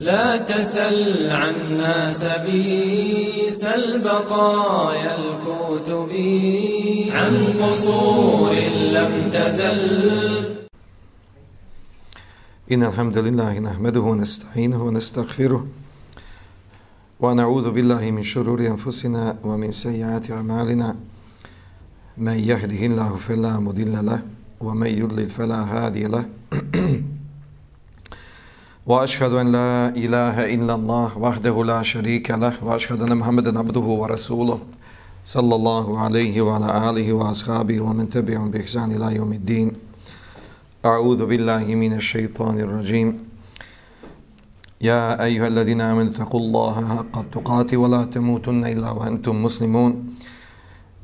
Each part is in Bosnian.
لا تسل عنا سبيس البقايا الكتب. عن قصور لم تزل. إن الحمد لله نحمده ونستعينه ونستغفره ونعوذ بالله من شرور أنفسنا ومن سيئات أعمالنا. من يهده الله فلا مضل له ومن يضلل فلا هادي له. واشهد ان لا اله الا الله وحده لا شريك له واشهد ان محمدا عبده ورسوله صلى الله عليه وعلى اله واصحابه ومن تبعهم باحسان الى يوم الدين اعوذ بالله من الشيطان الرجيم يا ايها الذين امنوا اتقوا الله حق تقاته ولا تموتن الا وانتم مسلمون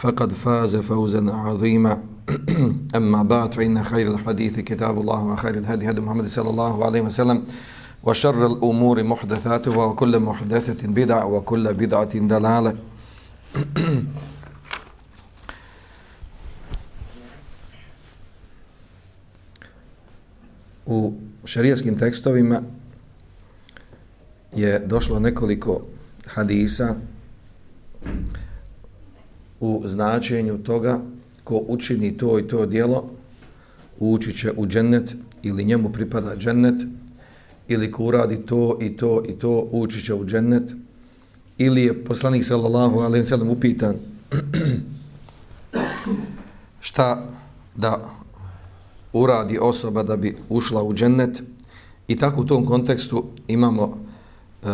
فقد فاز فوزا عظيما أما بعد فإن خير الحديث كتاب الله وخير الهدي هدي محمد صلى الله عليه وسلم وشر الأمور محدثاتها وكل محدثة بدعة وكل بدعة دلالة U šarijaskim tekstovima je došlo nekoliko hadisa u značenju toga ko učini to i to dijelo, ući će u džennet ili njemu pripada džennet, ili ko uradi to i to i to, ući će u džennet, ili je poslanik sallallahu alaihi sallam upitan šta da uradi osoba da bi ušla u džennet. I tako u tom kontekstu imamo e,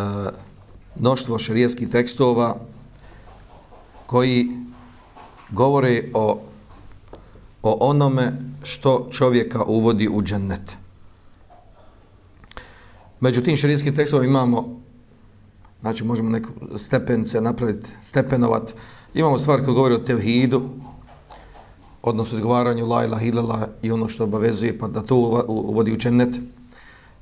mnoštvo šarijeskih tekstova koji govore o, o onome što čovjeka uvodi u džennet. Međutim, širijskih tekstova imamo, znači možemo neku stepence napraviti, stepenovat, imamo stvari koje govore o tevhidu, odnosno izgovaranju la ilaha illallah i ono što obavezuje pa da to uvodi u džennet.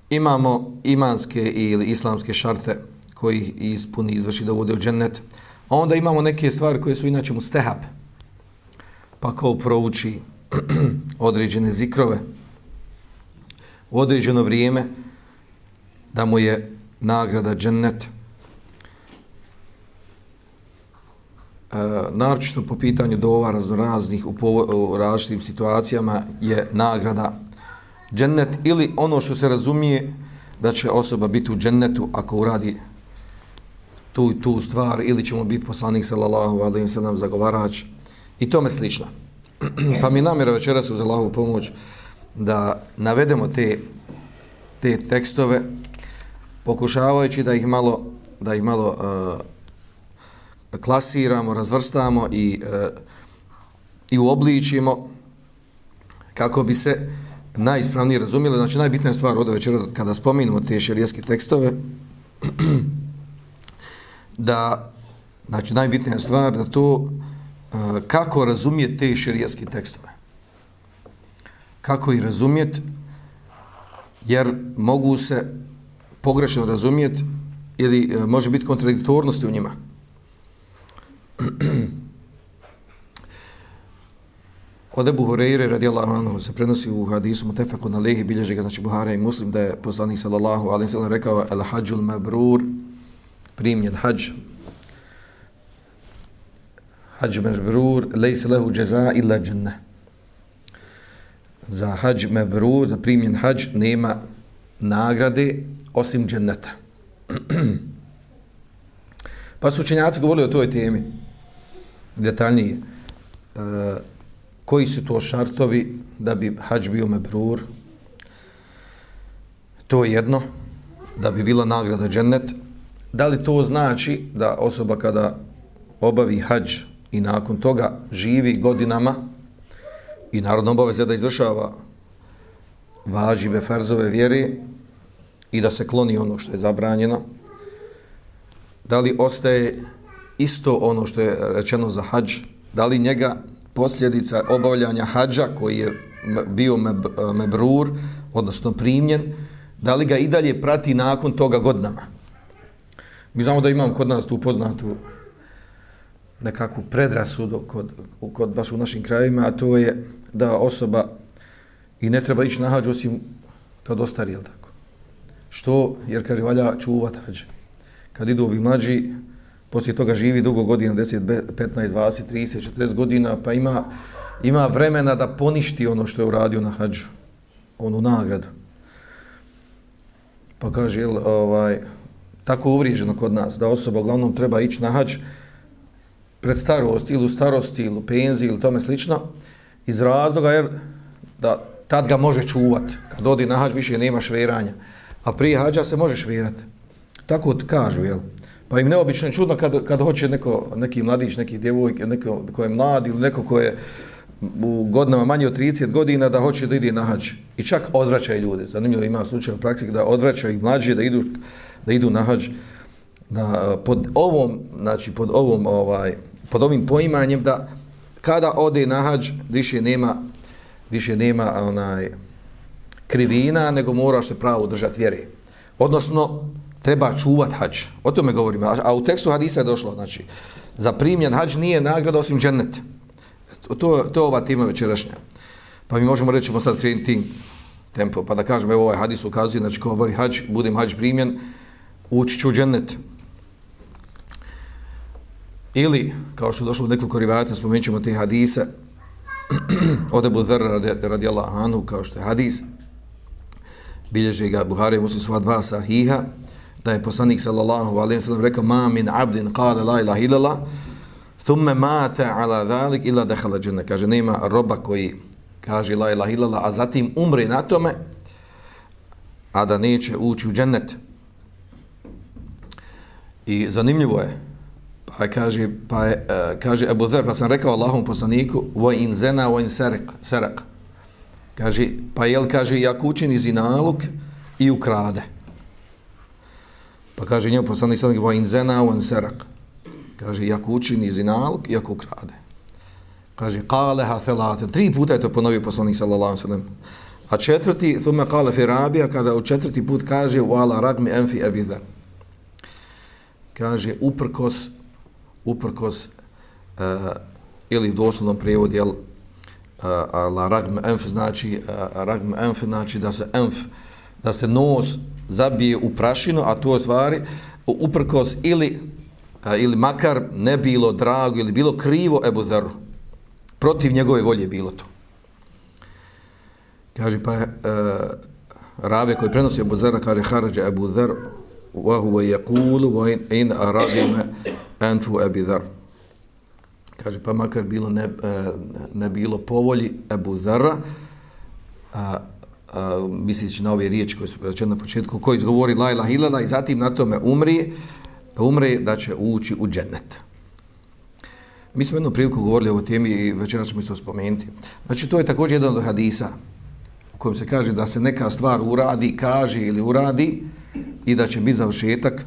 Imamo imanske ili islamske šarte koji ispuni izvrši da uvode u džennet. A onda imamo neke stvari koje su inače mu stehab, pa ko prouči određene zikrove u određeno vrijeme da mu je nagrada džennet. E, naročito po pitanju dova raznoraznih u, u različitim situacijama je nagrada džennet ili ono što se razumije da će osoba biti u džennetu ako uradi tu i tu stvar ili ćemo biti poslanik sallallahu alaihi sallam zagovarač i tome slično. pa mi namjera večeras uz Allahovu pomoć da navedemo te, te tekstove pokušavajući da ih malo da ih malo uh, klasiramo, razvrstamo i, uh, i uobličimo kako bi se najispravnije razumjeli. Znači najbitnija stvar od večera kada spominemo te šerijeske tekstove da znači najbitnija stvar da to Eh, kako razumjeti te šerijaske tekstove. Kako ih razumjeti, jer mogu se pogrešno razumjeti ili eh, može biti kontradiktornosti u njima. Od Ebu Horeire radijallahu anhu se prenosi u hadisu Mutefeku na lehi bilježi ga, znači Buhara i Muslim, da je poslanik sallallahu alaihi sallam rekao El hađul mabrur, primljen hađ, hađ mebrur, lejse lehu džeza illa dženne. Za hađ mebrur, za primjen hađ, nema nagrade osim dženneta. pa su učenjaci govorili o toj temi detaljnije. E, koji su to šartovi da bi hađ bio mebrur? To je jedno, da bi bila nagrada džennet. Da li to znači da osoba kada obavi hađ i nakon toga živi godinama i narodno obaveze da izvršava važive farzove vjere i da se kloni ono što je zabranjeno, da li ostaje isto ono što je rečeno za hađ, da li njega posljedica obavljanja hađa koji je bio mebrur, odnosno primljen, da li ga i dalje prati nakon toga godinama. Mi znamo da imam kod nas tu poznatu nekakvu predrasudu kod, kod baš u našim krajima, a to je da osoba i ne treba ići na hađu osim kad ostari, jel tako? Što? Jer kaže, valja čuvat hađ. Kad idu ovi mlađi, poslije toga živi dugo godina, 10, 15, 20, 30, 40 godina, pa ima, ima vremena da poništi ono što je uradio na hađu, onu nagradu. Pa kaže, jel, ovaj, tako uvriježeno kod nas, da osoba uglavnom treba ići na hađ pred starost ili u starosti ili u penziji ili tome slično, iz razloga jer da tad ga može čuvat. Kad odi na hađ više nema šveranja. A prije hađa se može šverati. Tako kažu, jel? Pa im neobično je čudno kad, kad hoće neko, neki mladić, neki djevojke, neko ko je mlad ili neko ko je u godinama manje od 30 godina da hoće da ide na hađ. I čak odvraćaju ljude. Zanimljivo ima slučaj u praksi da odvraćaju ih mlađe da idu, da idu na hađ. Na, pod ovom, znači pod ovom, ovaj, pod ovim poimanjem da kada ode na hađ više nema, više nema onaj, krivina, nego mora se pravo držati vjere. Odnosno, treba čuvat hađ. O tome govorimo. A u tekstu hadisa je došlo, znači, za primljen hađ nije nagrada osim džennet. To, to je ova tema večerašnja. Pa mi možemo reći, sad krenuti tim tempo, pa da kažemo, evo ovaj hadis ukazuje, znači, ko obavi hađ, budem hađ primljen, ući ću džennet. Ili, kao što je došlo nekoliko rivajata, spomenut ćemo te hadise, od Ebu Zer radi, radi Allah Anu, kao što je hadis, bilježi ga Buhari muslim sva dva sahiha, da je poslanik sallallahu alaihi wa sallam rekao ma min abdin qala la ilaha illallah thumme mate ala dhalik illa dehala džene. Kaže, nema roba koji kaže la ilaha illallah, a zatim umre na tome, a da neće ući u džennet. I zanimljivo je, a kaže, pa je, uh, kaže Ebu Zer, pa sam rekao Allahom poslaniku, vo in zena, vo in serak, serak. Kaže, pa jel, kaže, jak učini zinaluk i ukrade. Pa kaže, njemu poslanik sallallahu alejhi in sellem: "Wa in serak. Kaže, jak učini zinaluk i jak ukrade. Kaže, "Qala ha thelate. Tri puta je to ponovio poslanik sallallahu sallam. A četvrti, thumma qala fi rabia, kada u četvrti put kaže, wala ragmi abi ebidan. Kaže, uprkos, uprkos, uh, ili u doslovnom prevodu, jel, e, a la ragm enf znači e, ragm enf znači da se enf da se nos zabije u prašinu a to stvari uprkos ili a, ili makar ne bilo drago ili bilo krivo Ebu Zaru. protiv njegove volje bilo to kaže pa e, rave koji prenosi Ebu Zara kaže harađa Ebu Zaru wa huwa yaqulu wa in aradima anfu Ebu Zeru kaže pa makar bilo ne, e, ne bilo povolji Abu Zara a, a, misleći na ove riječi koje su prečene na početku koji izgovori la ilaha illallah i zatim na tome umri umre da će ući u džennet. Mi smo jednu priliku govorili o ovoj temi i večera ćemo isto spomenuti. Znači to je također jedan od hadisa u kojem se kaže da se neka stvar uradi kaže ili uradi i da će biti završetak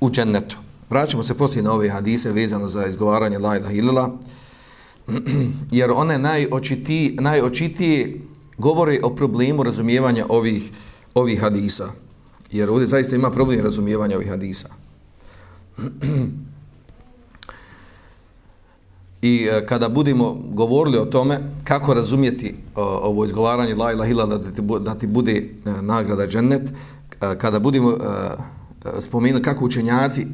u džennetu Vraćamo se poslije na ove hadise vezano za izgovaranje la ilaha illallah, jer one najočitije, najočitije govore o problemu razumijevanja ovih, ovih hadisa. Jer ovdje zaista ima problem razumijevanja ovih hadisa. I e, kada budemo govorili o tome kako razumjeti ovo izgovaranje la ilaha illallah da ti, da ti bude e, nagrada džennet, Eh, kada budemo eh, eh, spomenuli kako učenjaci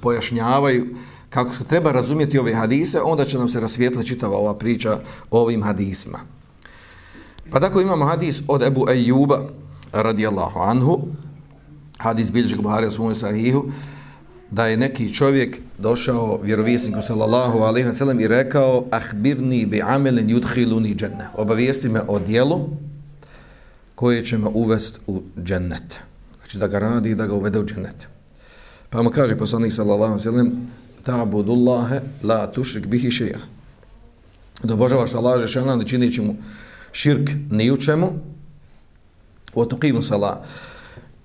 pojašnjavaju kako se treba razumjeti ove hadise, onda će nam se rasvijetla čitava ova priča o ovim hadisima. Pa tako imamo hadis od Ebu Ejuba radijallahu anhu, hadis bilježi Buhari u svome sahihu, da je neki čovjek došao vjerovisniku sallallahu alaihi wa sallam i rekao ahbirni bi amelin yudhiluni dženne. Obavijesti me o dijelu koje će me uvest u džennet znači da ga radi i da ga uvede u džennet. Pa mu kaže poslanik sallallahu sallam, ta'budullahe la tušrik bihi šeja. Da obožavaš Allah žešana, ne činit mu širk ni u čemu, o tuqimu sala,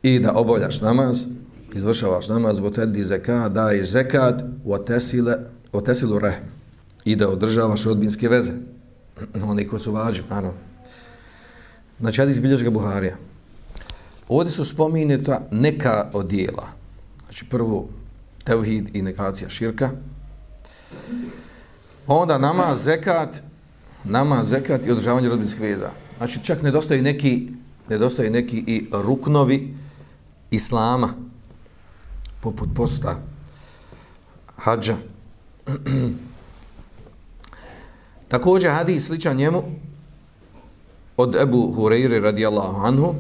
i da obavljaš namaz, izvršavaš namaz, o tedi zekat, daješ zekat, o tesile, o tesilu rehm, i da održavaš rodbinske veze. Oni koji su vađi, naravno. Znači, hadis bilježi ga Buharija. Ovdje su spominuta neka od dijela. Znači, prvo, tevhid i negacija širka. Onda nama zekat, nama zekat i održavanje rodbinskih veza. Znači, čak nedostaju neki, nedostaju neki i ruknovi islama, poput posta, hađa. Također hadis sličan njemu od Ebu Hureyre radijallahu anhu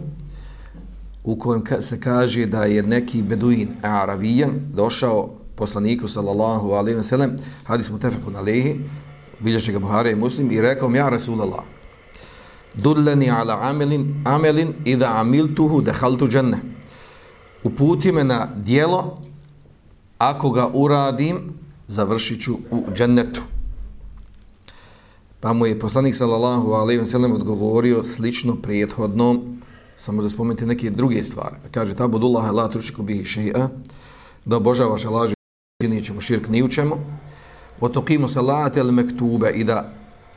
u kojem se kaže da je neki beduin arabijan došao poslaniku sallallahu alejhi wa sellem hadis mu tefakun alaihi bilježe ga Buhari i Muslim i rekao mi ja Rasulallah dullani ala amelin amelin idha amiltuhu dakhaltu jannah uputi me na dijelo ako ga uradim završit ću u džennetu. Pa mu je poslanik sallallahu alejhi ve sellem odgovorio slično prethodnom, samo da spomenuti neke druge stvari. Kaže ta budullah la tušiku bihi shay'a, da obožavaš Allah i širk ni učemo. Otokimu Wa tuqimu salate al maktube i da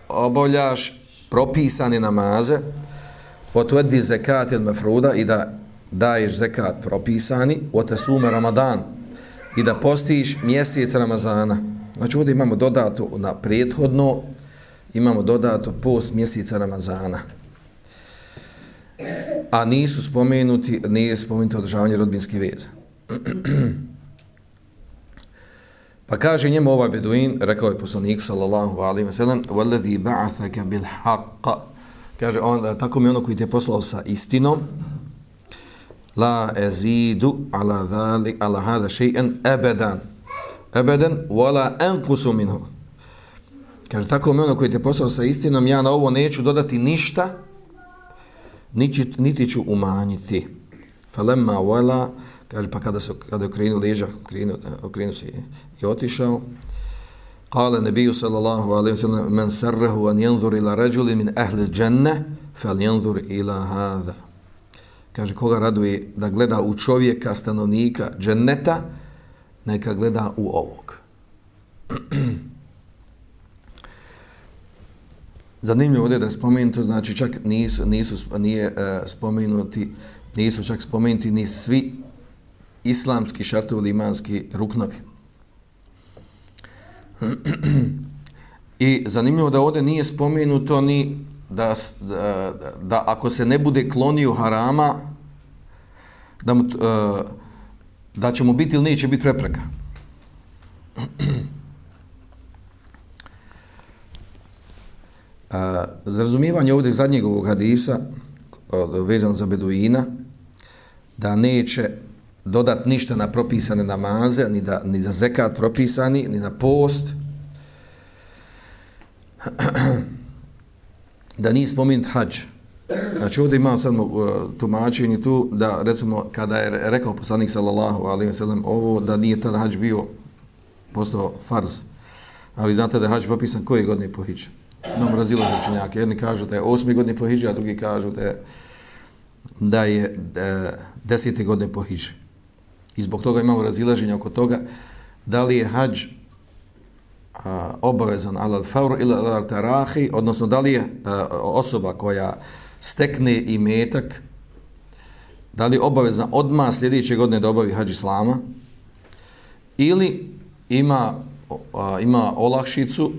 obavljaš propisane namaze. Wa zekat il al mafruda i da daješ zekat propisani. Wa tasuma ramadan i da postiš mjesec Ramazana. Znači ovdje imamo dodato na prethodno imamo dodato post mjeseca Ramazana A nisu spomenuti, nije spomenuto održavanje rodbinske veze. pa kaže njemu ovaj beduin, rekao je poslanik sallallahu alaihi wa sallam, وَالَّذِي بَعَثَكَ بِالْحَقَّ Kaže, on, tako mi ono koji te poslao sa istinom, la ezidu ala dhali, ala hada še'en ebedan. Ebeden, wala enkusu minhu. Kaže, tako me ono koji te poslao sa istinom, ja na ovo neću dodati ništa, niti, niti ću umanjiti. Falemma wala, kaže, pa kada se kada je okrenuo leđa, okrenuo, okrenuo se i otišao, Kale nebiju sallallahu alaihi wa sallam, men sarrahu an janzur ila rađuli min ahli dženne, fel janzur ila hada. Kaže, koga raduje da gleda u čovjeka, stanovnika dženneta, neka gleda u ovog. Zanimljivo ovdje da je spomenuto, znači čak nisu, nisu nije uh, spomenuti, nisu čak spomenuti ni svi islamski šartovi imanski ruknovi. I zanimljivo da ovdje nije spomenuto ni da, da, da ako se ne bude klonio harama, da, mu, uh, da će mu biti ili neće biti prepreka. A, za razumijevanje ovdje zadnjeg ovog hadisa, vezano za Beduina, da neće dodat ništa na propisane namaze, ni, da, ni za zekat propisani, ni na post, da nije spomenut hađ. Znači ovdje imamo sad e, tumačenje tu da recimo kada je rekao poslanik sallallahu alaihi wa sallam ovo da nije tada hađ bio postao farz. A vi znate da je hađ propisan koje godine po hiđu? Imamo razilaze učenjake. Jedni kažu da je osmi godini po hiđi, a drugi kažu da je, da je da, desete godine po hiđi. I zbog toga imamo razilaženje oko toga da li je hađ a, obavezan al faur ili al tarahi, odnosno da li je a, osoba koja stekne i metak, da li je obavezna odma sljedeće godine da obavi hađ islama, ili ima, a, ima olakšicu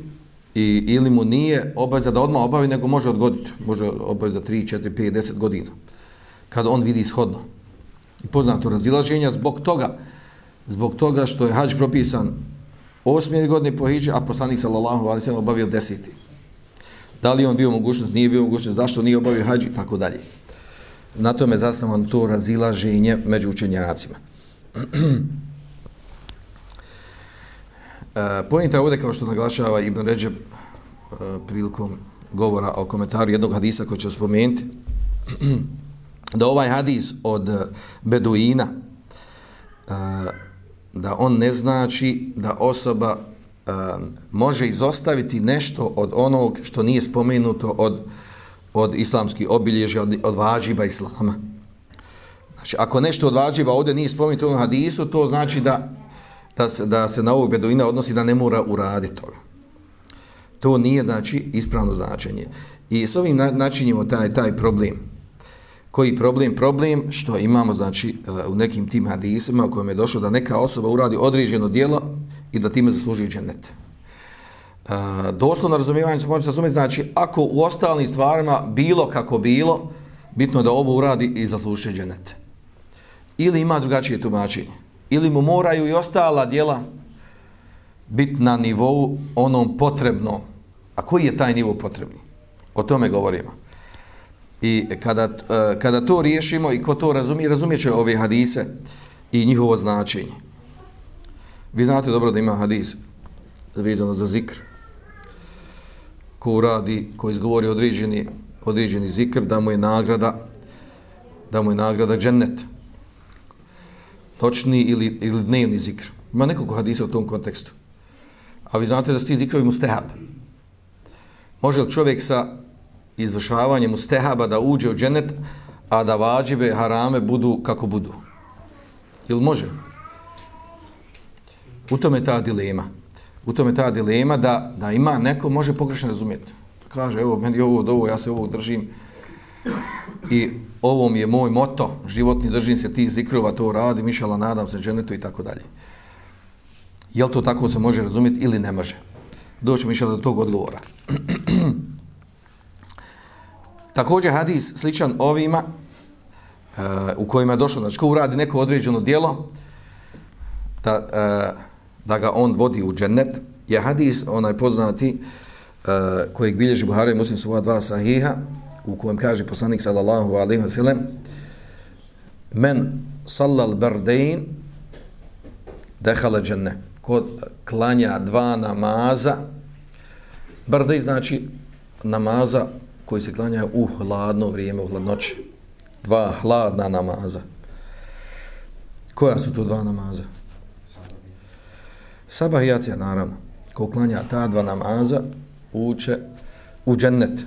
i ili mu nije obaveza da odmah obavi, nego može odgoditi. Može obaviti za 3, 4, 5, 10 godina. Kad on vidi ishodno. I poznato razilaženja zbog toga, zbog toga što je hađ propisan osmijeni godine po hiđe, a poslanik sallallahu alaihi sallam obavio deseti. Da li on bio mogućnost, nije bio mogućnost, zašto nije obavio hađ i tako dalje. Na tome je zasnovan to razilaženje među učenjacima. E, pojenta ovdje, kao što naglašava Ibn Ređeb e, prilikom govora o komentaru jednog hadisa koji će spomenuti, da ovaj hadis od Beduina, e, da on ne znači da osoba e, može izostaviti nešto od onog što nije spomenuto od, od islamskih obilježja, od, od vađiba islama. Znači, ako nešto od vađiba ovdje nije spomenuto u hadisu, to znači da da se, da se na ovog beduina odnosi da ne mora uraditi toga. To nije, znači, ispravno značenje. I s ovim načinjemo taj, taj problem. Koji problem? Problem što imamo, znači, eh, u nekim tim hadisima u kojem je došlo da neka osoba uradi određeno dijelo i da time zasluži džennet. Eh, doslovno razumijevanje se može razumjeti, znači, ako u ostalim stvarima bilo kako bilo, bitno je da ovo uradi i zasluži džennet. Ili ima drugačije tumačenje. Ili mu moraju i ostala djela biti na nivou onom potrebnom. A koji je taj nivo potrebni? O tome govorimo. I kada, e, kada to riješimo i ko to razumije, razumijet će ove hadise i njihovo značenje. Vi znate dobro da ima hadis vezano za zikr. Ko radi, ko izgovori određeni, određeni zikr, da mu je nagrada da mu je nagrada džennet. Noćni ili, ili dnevni zikr. Ima nekoliko hadisa u tom kontekstu. A vi znate da su ti zikrovi mustehab. Može li čovjek sa izvršavanjem mustehaba da uđe u dženet, a da vađibe, harame budu kako budu? Ili može? U tome je ta dilema. U tome je ta dilema da, da ima neko može pogrešno razumjeti. Kaže, evo, meni ovo od ovo, ja se ovog držim i ovom je moj moto, životni držim se ti zikrova, to radi, mišala, nadam se dženetu i tako dalje. Je to tako se može razumjeti ili ne može? Doći mišala do tog odgovora. Također hadis sličan ovima uh, u kojima je došlo, znači ko uradi neko određeno dijelo da, uh, da ga on vodi u džennet, je hadis onaj poznati uh, kojeg bilježi Buhari muslim su ova dva sahiha u kojem kaže poslanik sallallahu alaihi wasallam men sallal bardein dehala dženne kod klanja dva namaza bardej znači namaza koji se klanja u hladno vrijeme, u hladnoći. Dva hladna namaza. Koja su to dva namaza? Sabah i jacija, naravno. Ko klanja ta dva namaza, uče u džennet.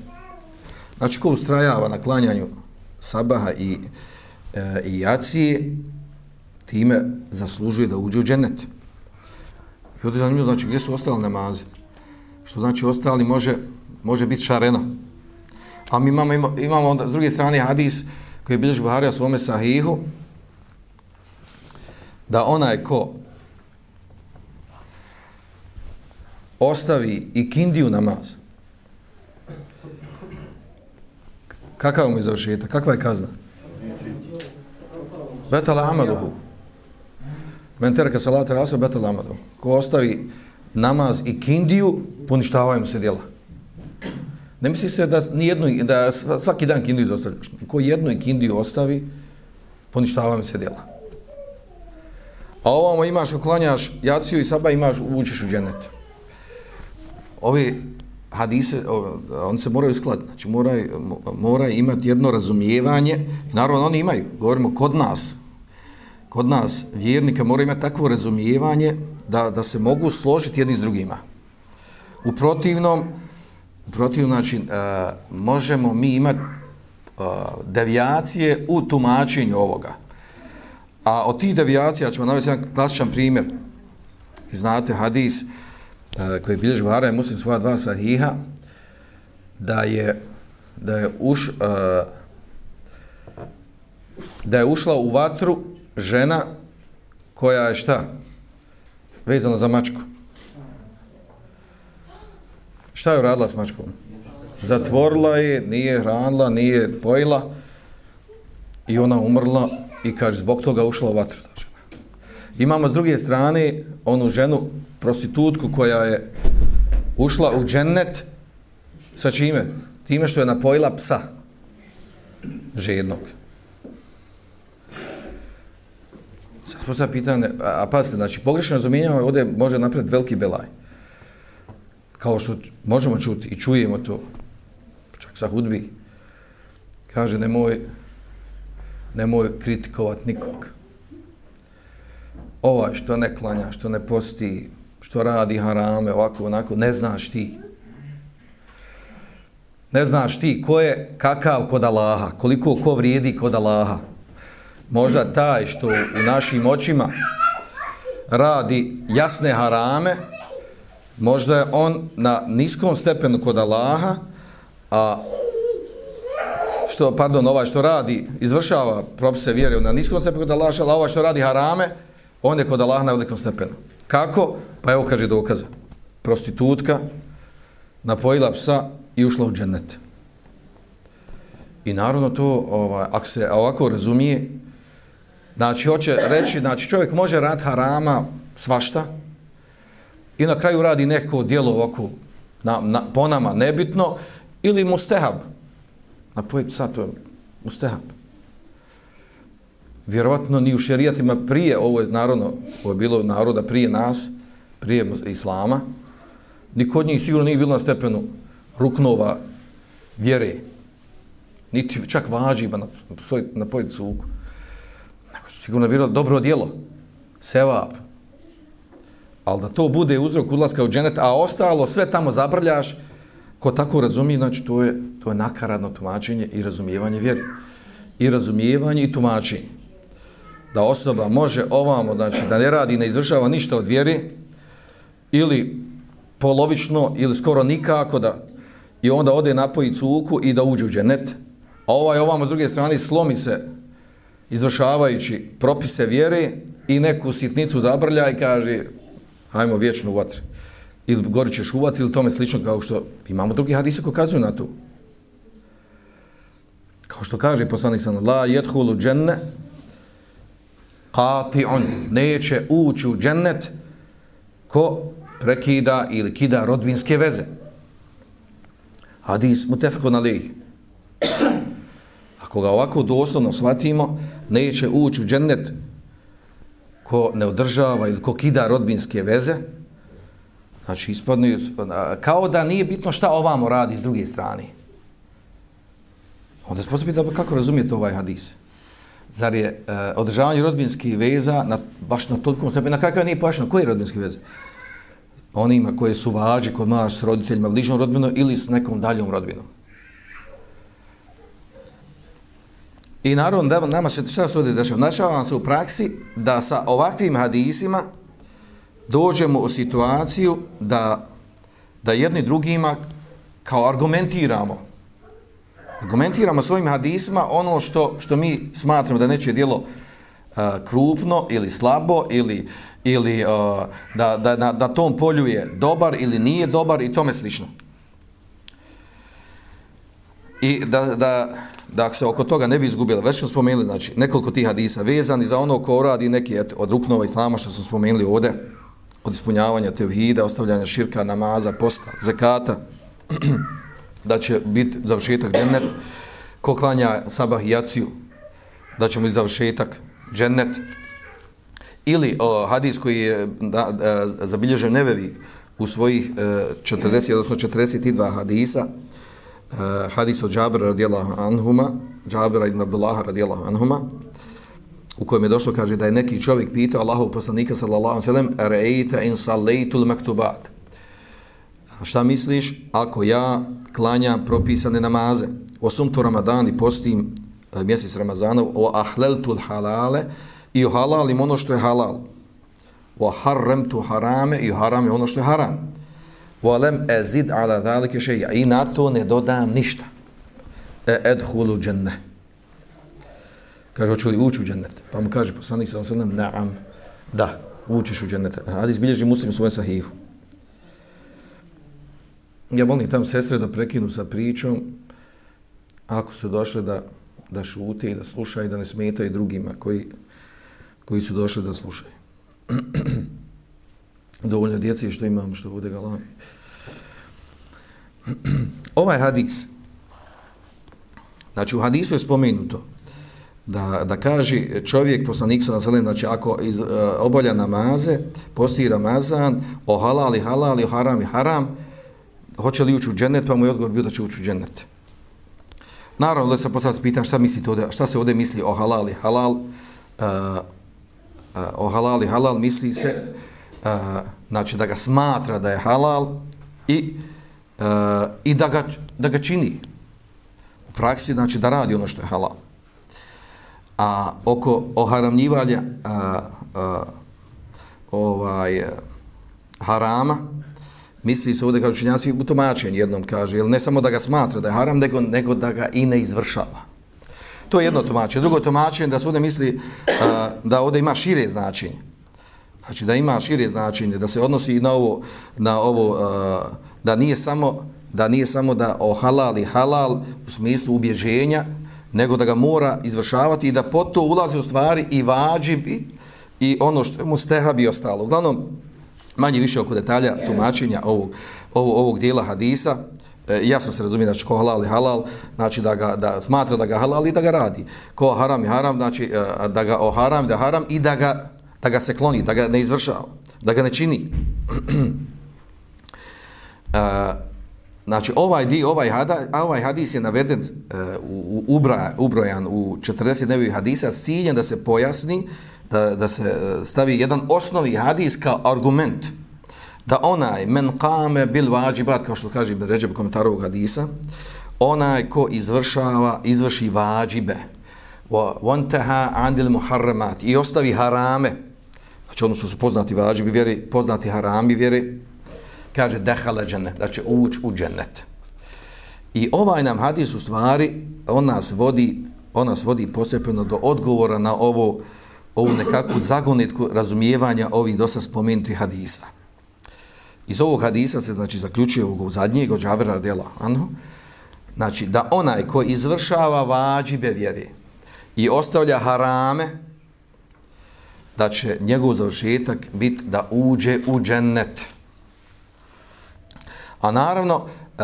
Znači, ko ustrajava na klanjanju sabaha i, e, i jacije, time zaslužuje da uđe u džennet. I ovdje zanimljivo, znači, gdje su ostali namaze? Što znači, ostali može, može biti šareno. A mi imamo, imamo, onda, s druge strane hadis koji je bilješ Buharija svome sahihu, da onaj ko ostavi i kindiju namaz, kakav mu je završetak, kakva je kazna? Betala amaduhu. Men terka salata rasul betala amaduhu. Ko ostavi namaz i kindiju, poništavaju mu se djela. Ne misli se da ni jednu, da svaki dan kindiju izostavljaš. Ko jednu kindiju ostavi, poništava mu se djela. A ovamo imaš, uklanjaš jaciju i saba imaš, učiš u dženet. Ovi hadise, oni se moraju skladiti. Znači, moraju, moraju imati jedno razumijevanje. I naravno, oni imaju. Govorimo, kod nas, kod nas, vjernika, mora imati takvo razumijevanje da, da se mogu složiti jedni s drugima. U protivnom, protiv znači uh, možemo mi imati uh, e, devijacije u tumačenju ovoga. A od tih devijacija ćemo navesti jedan klasičan primjer. Znate hadis uh, koji bilježi Buhara je muslim svoja dva sahiha da je da je uš uh, da je ušla u vatru žena koja je šta? Vezana za mačku. Šta je uradila s mačkom? Zatvorila je, nije hranila, nije pojila i ona umrla i kaže zbog toga ušla u vatru. Imamo s druge strane onu ženu, prostitutku koja je ušla u džennet sa čime? Time što je napojila psa žednog. Sad postavlja pitanje, a, a pazite, znači pogrešno razumijenjamo ovdje može napred veliki belaj kao što možemo čuti i čujemo to, čak sa hudbi, kaže nemoj, nemoj kritikovat nikog. Ovaj što ne klanja, što ne posti, što radi harame, ovako, onako, ne znaš ti. Ne znaš ti ko je kakav kod Allaha, koliko ko vrijedi kod Allaha. Možda taj što u našim očima radi jasne harame, možda je on na niskom stepenu kod Allaha, a što, pardon, ovaj što radi, izvršava propise vjere na niskom stepenu kod Allaha, a ovaj što radi harame, on je kod Allaha na velikom stepenu. Kako? Pa evo kaže dokaza. Prostitutka napojila psa i ušla u džennet. I naravno to, ovaj, ako se ovako razumije, znači hoće reći, znači čovjek može rad harama svašta i na kraju radi neko dijelo ovako na, na, po nama nebitno ili mustehab. Napojiti psa, to je mustehab vjerovatno ni u šerijatima prije, ovo je naravno, ovo je bilo naroda prije nas, prije islama, ni kod njih sigurno nije bilo na stepenu ruknova vjere, niti čak vađiba na, na, na pojedi cuku. Neko su sigurno bilo dobro djelo, sevap, ali da to bude uzrok ulaska u dženet, a ostalo sve tamo zabrljaš, ko tako razumije, znači to je, to je nakaradno tumačenje i razumijevanje vjeri. I razumijevanje i tumačenje da osoba može ovamo, znači da ne radi, ne izvršava ništa od vjeri, ili polovično, ili skoro nikako da, i onda ode napoji cuku i da uđe u dženet, a ovaj ovamo s druge strane slomi se izvršavajući propise vjere i neku sitnicu zabrlja i kaže hajmo vječno u vatri. Ili gori ćeš u ili tome slično kao što imamo drugi hadise koji kazuju na to. Kao što kaže poslanik sam la yadkhulu dženne qati'un neće ući u džennet ko prekida ili kida rodbinske veze. Hadis mutefekun alih. Ako ga ovako doslovno shvatimo, neće ući u džennet ko ne održava ili ko kida rodbinske veze, znači ispadne, kao da nije bitno šta ovamo radi s druge strane. Onda se posljedno kako razumijete ovaj hadis? Zar je e, održavanje rodbinskih veza na, baš na tolikom stepu, na kraju nije pojašnjeno koje rodbinske veze? Onima koje su važi kod nas s roditeljima bližnom rodbinom ili s nekom daljom rodbinom. I naravno, da, nama se šta se ovdje dešava? Našava se u praksi da sa ovakvim hadisima dođemo u situaciju da, da jedni drugima kao argumentiramo argumentiramo svojim hadisma ono što, što mi smatramo da neće dijelo uh, e, krupno ili slabo ili, ili uh, da, da, da, da tom polju je dobar ili nije dobar i tome slično. I da, da, da se oko toga ne bi izgubilo, već smo spomenuli znači, nekoliko tih hadisa vezani za ono ko radi neki et, od ruknova islama što smo spomenuli ovde, od ispunjavanja tevhida, ostavljanja širka, namaza, posta, zakata, da će biti završetak džennet, ko klanja sabah i jaciju, da će mu biti završetak džennet, ili o, hadis koji je da, da, zabilježen nevevi u svojih e, 40, odnosno 42 hadisa, e, hadis od Džabra radijallahu anhuma, Džabra ibn Abdullaha radijallahu anhuma, u kojem je došlo, kaže, da je neki čovjek pitao Allahov poslanika sallallahu sallam, "Ra'aita in sallaytul maktubat, šta misliš ako ja klanjam propisane namaze? Osum tu Ramadan i postim e, mjesec Ramazanov o ahleltul halale i halalim ono što je halal. O harremtu harame i haram ono što je haram. O alem ezid ala dhalike šeja. I na to ne dodam ništa. E edhulu dženne. Kaže, hoću li ući u džennet? Pa mu kaže, poslanik sa osadnem, naam, da, učiš u džennet. Hadis bilježi muslim svoj sahihu ja volim tam sestre da prekinu sa pričom, ako su došle da, da šute i da slušaju, da ne smetaju drugima koji, koji su došli da slušaju. Dovoljno djece što imam, što bude galami. ovaj hadis, znači u hadisu je spomenuto, da, da kaže čovjek poslanik sa naselem, znači ako iz, e, uh, obolja namaze, posti Ramazan, o halali, halali, o haram i haram, hoće li ući u džennet, pa mu je odgovor bio da će ući u džennet. Naravno, da se posljedno pita šta, mislite ovdje, šta se ovdje misli o halali halal, uh, uh, o halali halal misli se uh, znači da ga smatra da je halal i, uh, i da, ga, da ga čini u praksi, znači da radi ono što je halal. A oko oharamljivanja uh, uh, ovaj, harama, misli se ovdje kao učinjaci u tumačenju jednom kaže, jer ne samo da ga smatra da je haram, nego, nego da ga i ne izvršava. To je jedno tumačenje. Drugo tumačenje da se ovdje misli a, da ovdje ima šire značenje. Znači da ima šire značenje, da se odnosi na ovo, na ovo a, da nije samo da nije samo da o halal i halal u smislu ubježenja, nego da ga mora izvršavati i da po to ulazi u stvari i vađib i, i ono što mu steha bi ostalo. Uglavnom, manje više oko detalja tumačenja ovog, ovog, ovog dijela hadisa, e, jasno se razumije, znači ko halal i halal, znači da ga da smatra da ga halal i da ga radi. Ko haram i haram, znači e, da ga o haram, da haram i da ga, da ga se kloni, da ga ne izvršava, da ga ne čini. e, Znači, ovaj di, ovaj, hada, ovaj hadis je naveden e, u, ubra, ubrojan u 40 nevih hadisa s ciljem da se pojasni, da, da se e, stavi jedan osnovi hadis kao argument da onaj men kame bil vađibat, kao što kaže Ibn Ređeb komentar ovog hadisa, onaj ko izvršava, izvrši vađibe, vonteha andil muharramat i ostavi harame, znači ono što su poznati vađibi vjeri, poznati harami vjeri, kaže dehala džennet, da će ući u džennet. I ovaj nam hadis u stvari, on nas vodi, on nas vodi postepeno do odgovora na ovo, ovu nekakvu zagonetku razumijevanja ovih dosta spomenutih hadisa. Iz ovog hadisa se znači zaključuje ovog zadnjeg od Džabera radijela Anhu, znači da onaj ko izvršava vađibe vjere i ostavlja harame, da će njegov završetak biti da uđe u džennet. A naravno, e,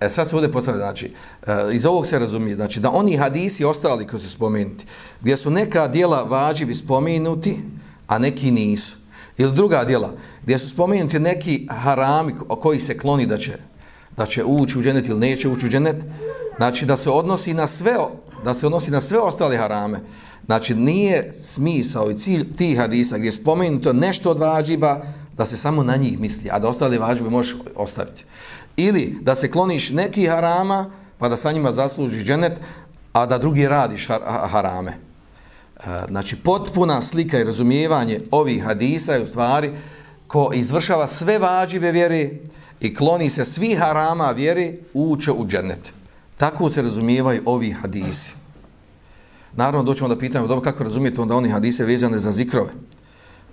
E, sad se ovdje postavlja, znači, e, iz ovog se razumije, znači, da oni hadisi ostali koji su spomenuti, gdje su neka dijela vađivi spomenuti, a neki nisu. Ili druga dijela, gdje su spomenuti neki harami koji se kloni da će, da će ući u dženet ili neće ući u dženet, znači, da se odnosi na sve, da se odnosi na sve ostale harame. Znači, nije smisao i cilj tih hadisa gdje je spomenuto nešto od vađiba, da se samo na njih misli, a da ostale vađibe možeš ostaviti. Ili da se kloniš neki harama, pa da sa njima zaslužiš dženet, a da drugi radiš har harame. E, znači, potpuna slika i razumijevanje ovih hadisa je u stvari ko izvršava sve vađive vjere i kloni se svi harama vjere, uče u dženet. Tako se razumijevaju ovi hadisi. Naravno, doćemo da pitamo, dobro, kako razumijete onda oni hadise vezane za zikrove?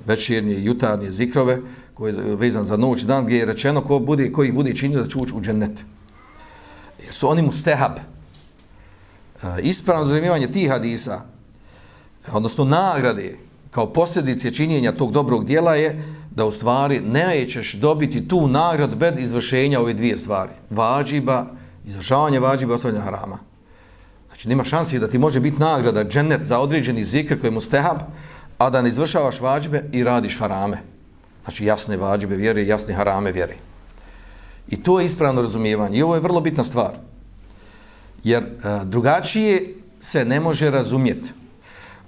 Večernje i jutarnje zikrove koji je vezan za noć dan gdje je rečeno ko bude koji bude činio da će ući u džennet. Jer su oni mu stehab. E, ispravno razumijevanje tih hadisa, odnosno nagrade kao posljedice činjenja tog dobrog dijela je da u stvari nećeš dobiti tu nagradu bez izvršenja ove dvije stvari. Vađiba, izvršavanje vađiba ostavljanje harama. Znači, nema šansi da ti može biti nagrada džennet za određeni zikr koji mu stehab, a da ne izvršavaš vađbe i radiš harame. Znači jasne vađbe vjere i jasne harame vjere. I to je ispravno razumijevanje. I ovo je vrlo bitna stvar. Jer e, drugačije se ne može razumjeti.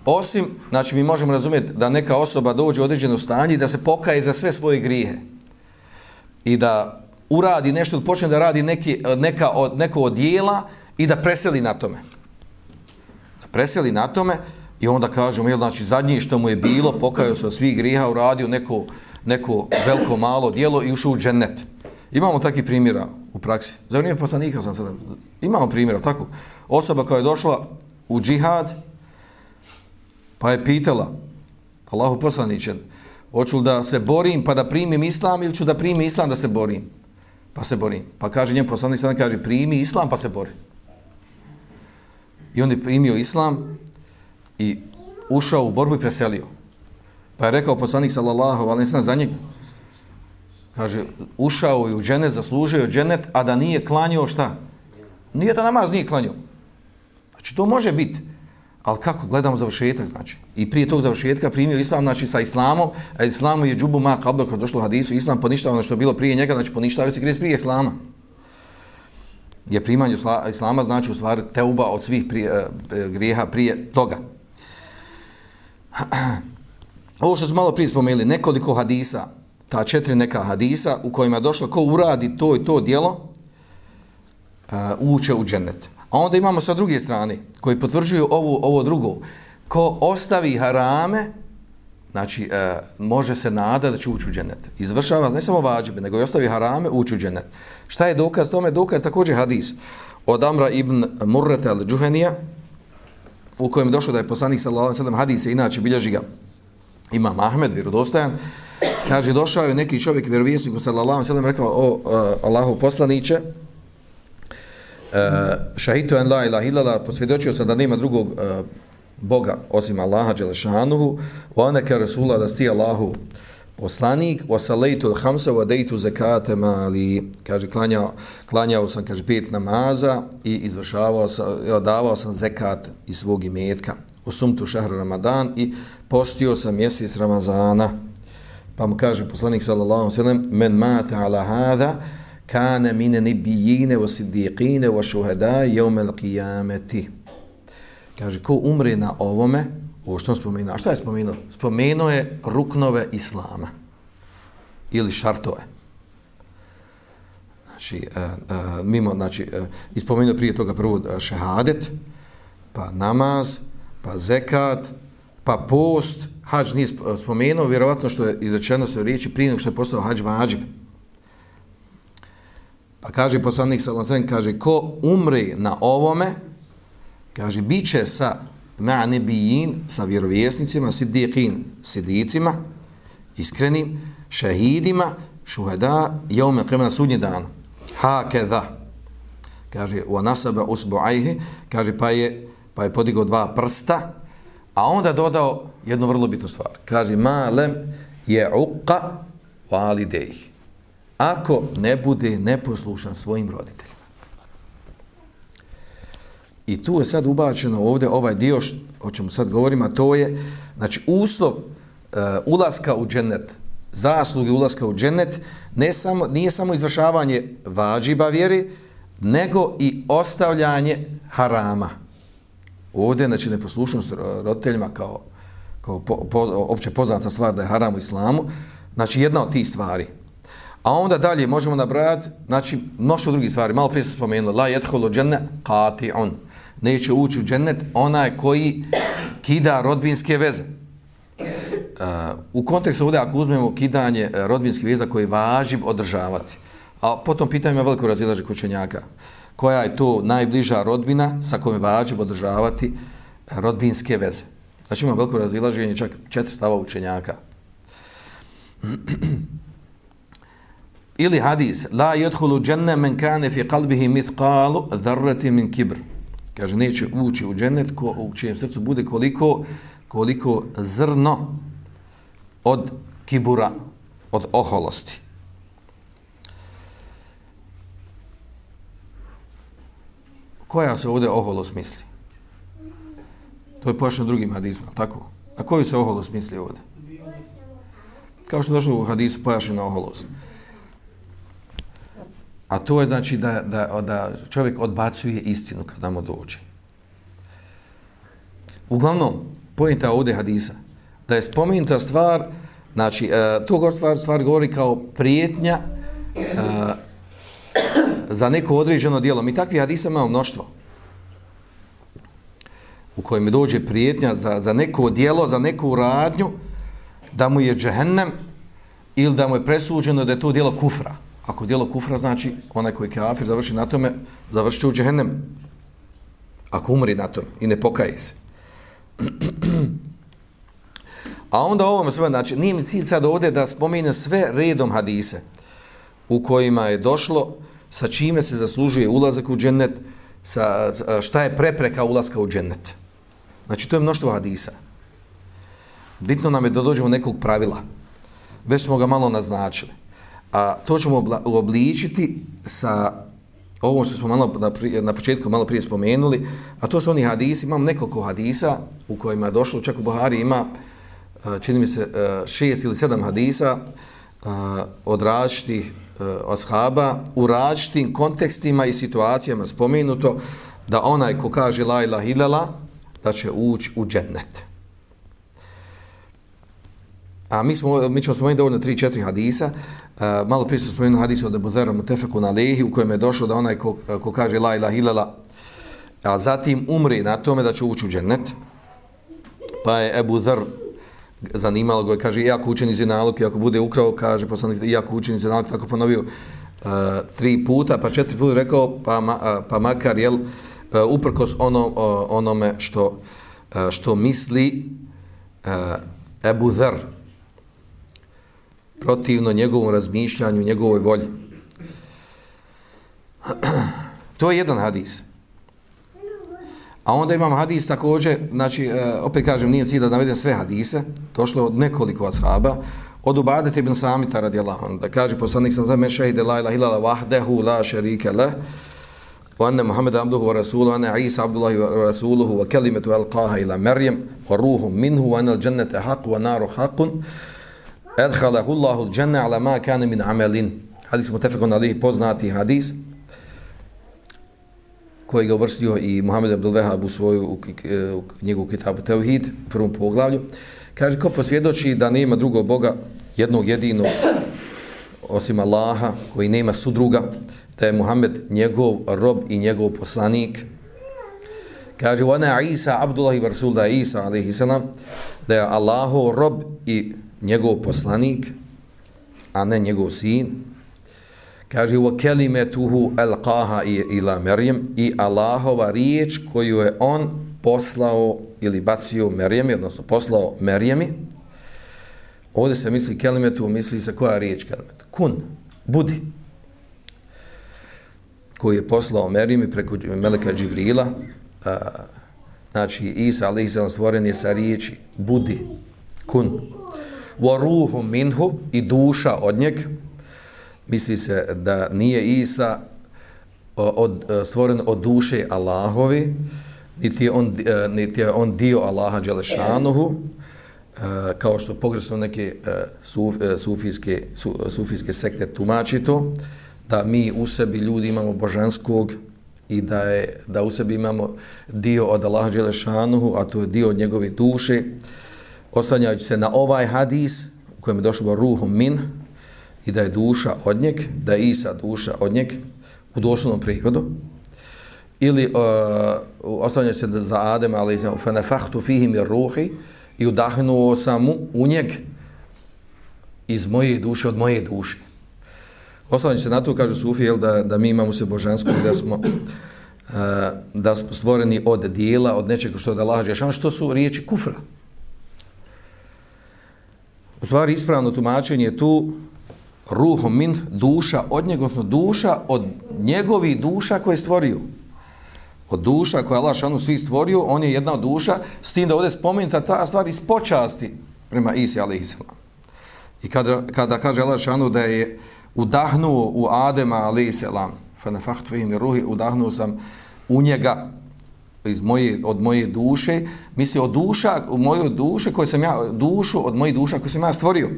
Osim, znači mi možemo razumjeti da neka osoba dođe u određeno stanje i da se pokaje za sve svoje grijehe. I da uradi nešto, počne da radi neki, e, neka od, neko od dijela i da preseli na tome. Da preseli na tome, I onda kažemo, jel, znači, zadnje što mu je bilo, pokajao se od svih griha, uradio neko, neko veliko malo dijelo i ušao u džennet. Imamo takvi primjera u praksi. Za vrijeme poslanika sam sada. Imamo primjera, tako. Osoba koja je došla u džihad, pa je pitala, Allahu poslaniće, hoću da se borim pa da primim islam ili ću da primim islam da se borim? Pa se borim. Pa kaže njem poslanik sada kaže, primi islam pa se bori. I on je primio islam i ušao u borbu i preselio. Pa je rekao poslanik sallallahu alejhi ve sellem za njega kaže, ušao je u dženet, zaslužio je dženet, a da nije klanjao šta? Nije da namaz nije klanjao. Znači, to može biti. Ali kako gledamo završetak, znači? I prije tog završetka primio islam, znači, sa islamom, a islamu je džubu ma kabel, kada došlo u hadisu, islam poništava ono što je bilo prije njega, znači, poništava se grijez prije islama. Je primanje islama, znači, u stvari, teuba od svih prije, e, grijeha prije toga. Ovo što smo malo prije spomenuli, nekoliko hadisa, ta četiri neka hadisa u kojima je došlo ko uradi to i to dijelo, uh, uče u džennet. A onda imamo sa druge strane, koji potvrđuju ovu, ovo drugo, ko ostavi harame, znači, e, može se nada da će ući u džennet. Izvršava ne samo vađibe, nego i ostavi harame, ući u džennet. Šta je dokaz tome? Dokaz također hadis od Amra ibn Murreta al-đuhenija, u kojem je došlo da je poslanik sallallahu alejhi ve sellem hadise inače bilježi ga Imam Ahmed vjerodostojan kaže došao je neki čovjek vjerovjesnik sallallahu alejhi ve sellem rekao o uh, Allahu poslanice uh, e, šahitu en la ilaha illallah posvjedočio sam da nema drugog uh, Boga osim Allaha dželešanuhu wa anaka rasula da sti Allahu poslanik wa al-khamsa wa daitu zakata mali. Kaže klanjao klanjao sam kaže pet namaza i izvršavao sam davao sam zekat iz svog imetka. Osumtu šahr ramadan i postio sam mjesec ramazana. Pa mu kaže poslanik sallallahu alejhi ve sellem men mata ala hada kana min nabiyyin wa siddiqin wa shuhada yawm al-qiyamati. Kaže ko umre na ovome Ovo što on spomenuo. A šta je spomenuo? Spomenuo je ruknove islama. Ili šartove. Znači, e, e, mimo, znači, e, ispomenuo prije toga prvo e, šehadet, pa namaz, pa zekat, pa post. Hađ nije e, spomenuo, vjerovatno što je izrečeno sve riječi prije nego što je postao hađ vađib. Pa kaže poslanik Salansen, kaže, ko umre na ovome, kaže, bit će sa ma'nebijin sa vjerovjesnicima, sidiqin, sidicima, iskrenim, šahidima, šuhada, jaume krema sudnji dan. Ha keza. Kaže, u nasaba usbu'ajhi, kaže, pa je, pa je podigao dva prsta, a onda dodao jednu vrlo bitnu stvar. Kaže, ma lem je uqa validejih. Ako ne bude neposlušan svojim roditeljima. I tu je sad ubačeno ovdje ovaj dio što, o čemu sad govorimo, a to je znači, uslov e, ulaska u džennet, zasluge ulaska u džennet, ne samo, nije samo izvršavanje vađiba vjeri, nego i ostavljanje harama. Ovdje, znači, neposlušnost roditeljima kao, kao po, po, opće poznata stvar da je haram u islamu, znači jedna od tih stvari. A onda dalje možemo nabrajati, znači, mnoštvo drugih stvari. Malo prije se spomenuli, la jethulu dženne qati'un neće ući u džennet onaj koji kida rodbinske veze. Uh, u kontekstu ovdje, ako uzmemo kidanje e, rodbinskih veza koje važi održavati, a potom pitanje je veliko razilaže kućenjaka, koja je to najbliža rodbina sa kojom važi održavati e, rodbinske veze. Znači ima veliko razilaženje, čak četiri stava učenjaka. Ili hadis, la yadkhulu janna man kana fi qalbihi mithqalu dharratin min kibr kaže neće ući u džennet ko u čijem srcu bude koliko koliko zrno od kibura od oholosti. Koja se ovdje oholost misli? To je pojašnjeno drugim hadisma tako? A koju se oholost misli ovdje? Kao što je došlo u hadisu pojašnjeno oholost. A to je znači da, da, da čovjek odbacuje istinu kada mu dođe. Uglavnom, pojenta ovdje hadisa, da je spomenuta stvar, znači, e, to stvar, stvar govori kao prijetnja e, za neko određeno dijelo. Mi takvi hadisa imamo mnoštvo u kojem mi dođe prijetnja za, za neko dijelo, za neku radnju, da mu je džehennem ili da mu je presuđeno da je to dijelo kufra. Ako dijelo kufra, znači onaj koji kafir završi na tome, završi u džehennem. Ako umri na tome i ne pokaje se. A onda ovo sve, znači, nije mi cilj sad ovdje da spomine sve redom hadise u kojima je došlo, sa čime se zaslužuje ulazak u džennet, sa, šta je prepreka ulaska u džennet. Znači, to je mnoštvo hadisa. Bitno nam je da dođemo nekog pravila. Već smo ga malo naznačili. A to ćemo uobličiti sa ovo što smo malo na, na početku malo prije spomenuli, a to su oni hadisi, imam nekoliko hadisa u kojima je došlo, čak u Buhari ima, e, čini mi se, e, šest ili sedam hadisa e, od različitih ashaba u različitim kontekstima i situacijama. Spomenuto da onaj ko kaže la ilaha ilala da će ući u džennet. A mi, smo, mi ćemo spomenuti dovoljno tri, četiri hadisa. Uh, malo prije smo spomenuli hadisa od Ebu Zeru Mutefeku na Lehi u kojem je došlo da onaj ko, ko kaže la ilaha ilala, a zatim umri na tome da će ući u džennet. Pa je Ebu Zer zanimalo ga, kaže, iako učeni zinalog, iako bude ukrao, kaže, poslanik, iako učeni zinalog, tako ponovio uh, tri puta, pa četiri puta rekao, pa, ma, uh, pa makar, jel, uh, uprkos ono, uh, onome što, uh, što misli uh, Ebu Zer, protivno njegovom razmišljanju, njegovoj volji. to je jedan hadis. A onda imam hadis također, znači, e, opet kažem, nije cilj da navedem sve hadise, došlo od nekoliko ashaba, od Ubadet ibn Samita radijallahu anhu, da kaže poslanik sam zame šehide la ilaha ilala vahdehu la šerike le, wa anna Muhammed abduhu wa rasuluhu, wa anna Isa abdullahi wa rasuluhu, wa kelimetu alqaha ila Merjem, wa ruhum minhu, wa anna al-jannete haq, wa naru haqun, edhalahu Allahu al-janna ala ma kane min amelin. Hadis mutefekon alihi poznati hadis, koji ga uvrstio i Muhammed Abdul Wahab u svoju u, e, u knjigu Kitabu Tevhid u prvom poglavlju. Kaže, ko posvjedoči da nema drugog Boga, jednog jedinog, osim Allaha, koji nema sudruga, da je Muhammed njegov rob i njegov poslanik. Kaže, ona Isa, Abdullah i Rasul, da je Isa, alaihi salam, da je Allahov rob i njegov poslanik, a ne njegov sin kaže wa kelimetuhu alqaha ila maryam i allahova riječ koju je on poslao ili bacio Marijemi, odnosno poslao Marijemi. Ovdje se misli kelimetu, misli se koja riječ kelimetu? Kun, budi. Koji je poslao Marijemi preko Meleka Džibrila. A, znači, Isa, ali Isa stvoren je sa riječi budi, kun. Wa ruhu minhu i duša od njeg, misli se da nije Isa od, e, stvoren od duše Allahovi, niti je on, e, niti je on dio Allaha Đelešanuhu, e, kao što pogrešno neke suf, sufijske, sufijske sekte tumači to, da mi u sebi ljudi imamo božanskog i da, je, da u sebi imamo dio od Allaha Đelešanuhu, a to je dio od njegove duše, oslanjajući se na ovaj hadis u kojem je došlo ruhom min, i da je duša od njeg, da je Isa duša od njeg u doslovnom prihodu, ili uh, ostavljaju se za Adem, ali iznam, fenefahtu fihim jer ruhi, i udahnuo sam mu u njeg iz moje duše, od moje duše. Ostavljaju se na to, kaže Sufi, jel, da, da mi imamo se božansko, da smo, uh, da smo stvoreni od dijela, od nečega što je da lađe. Što su riječi kufra? Stvari, ispravno tumačenje je tu ruhom min, duša od njega, odnosno duša od njegovih duša koje je stvorio. Od duša koje je Allah šanu svi stvorio, on je jedna od duša, s tim da ovdje spomenuta ta stvar iz počasti prema Isi a.s. I kada, kada kaže Allah šanu da je udahnuo u Adema a.s. fa nefahtu im ruhi, udahnuo sam u njega iz moje, od moje duše, misli od duša, u moju duše koje sam ja, dušu od moje duša koje sam ja stvorio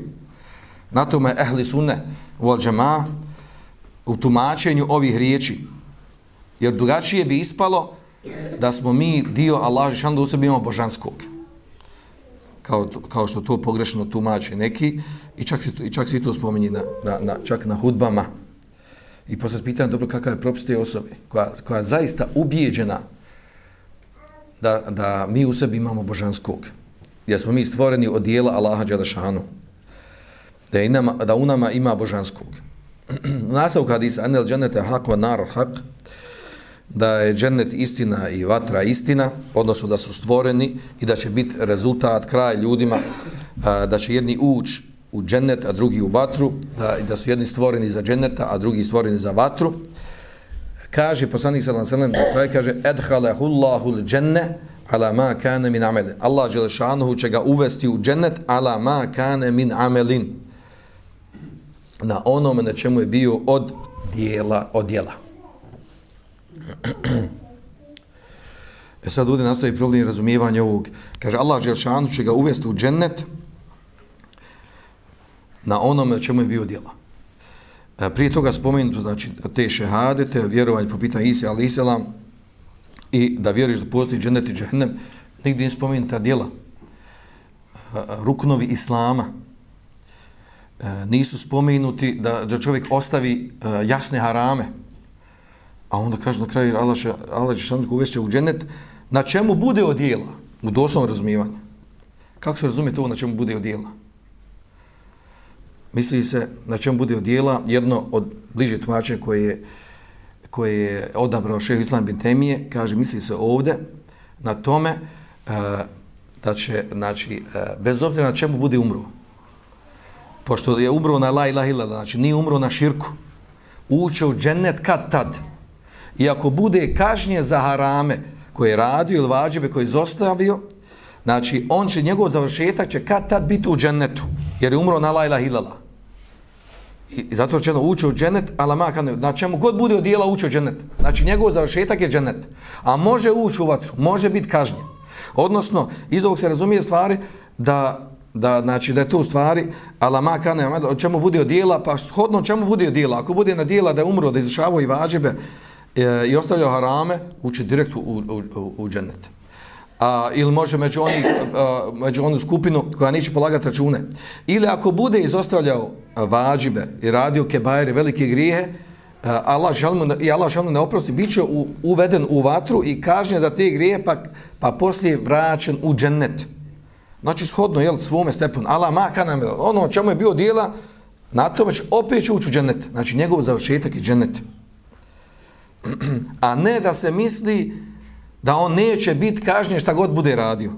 na tome ehli sunne u džema u tumačenju ovih riječi. Jer drugačije bi ispalo da smo mi dio Allah Žešan da u sebi imamo božanskog. Kao, kao što to pogrešno tumače neki i čak se, i čak se i to spominje na, na, na, čak na hudbama. I posle pitan dobro kakav je propis te osobe koja, koja je zaista ubijeđena da, da mi u sebi imamo božanskog. Jer smo mi stvoreni od dijela Allaha Đelešanu da, je da u nama ima božanskog. Nasav hadisa, anel dženete hakva wa nar hak, da je džennet istina i vatra istina, odnosno da su stvoreni i da će biti rezultat kraj ljudima, da će jedni ući u džennet, a drugi u vatru, da, da su jedni stvoreni za dženneta, a drugi stvoreni za vatru. Kaže, poslanik sallallahu alejhi ve sellem kraj kaže, edhalahu Allahu dženne, ala ma kana min amelin. Allah Đelešanuhu će ga uvesti u džennet, ala ma kana min amelin na onome na čemu je bio od dijela, od dijela. E sad ovdje nastavi problem razumijevanja ovog. Kaže, Allah Đelšanu će ga uvesti u džennet na onome na čemu je bio djela. E, prije toga spomenuto, znači, te šehadete, vjerovanje po pitanju Isi, ali Iselam, i da vjeruješ da postoji džennet i džehennem, nigdje ne spomenuta dijela. E, ruknovi Islama, e, nisu spomenuti da, da čovjek ostavi jasne harame. A onda kaže na kraju Allah će, Allah će šanuku uvesti u džennet na čemu bude od u doslovnom razumijevanju. Kako se razumije to na čemu bude odjela? Misli se na čemu bude odjela jedno od bliže tumačenja koje je, koje je odabrao šeho Islam bin Temije, kaže, misli se ovde na tome e, da će, znači, e, bez obzira na čemu bude umro, pošto je umro na la ilaha illa, znači nije umro na širku, uče u džennet kad tad. I ako bude kažnje za harame koje je radio ili vađebe koje je zostavio, znači on će, njegov završetak će kad tad biti u džennetu, jer je umro na la ilaha illa. I zato će ono uče u dženet, ali maka ne, na čemu god bude odijela ući u dženet. Znači njegov završetak je dženet. A može ući u vatru, može biti kažnjen. Odnosno, iz ovog se razumije stvari da da znači da je to u stvari alama kane o čemu bude dijela pa shodno čemu bude dijela ako bude na dijela da je umro da izvršavao i vađebe e, i ostavljao harame uči direkt u, u, u, u džennet a, ili može među, oni, a, među onu skupinu koja neće polagati račune ili ako bude izostavljao vađibe i radio kebajere velike grijehe Allah želimo i Allah želimo ne oprosti bit će u, uveden u vatru i kažnjen za te grije pa, pa poslije vraćen u džennet Znači, shodno, jel, svome stepenu, Allah maka nam, ono čemu je bio dijela, na tome će opet ući u džennet. Znači, njegov završetak je džennet. A ne da se misli da on neće biti kažnjen šta god bude radio.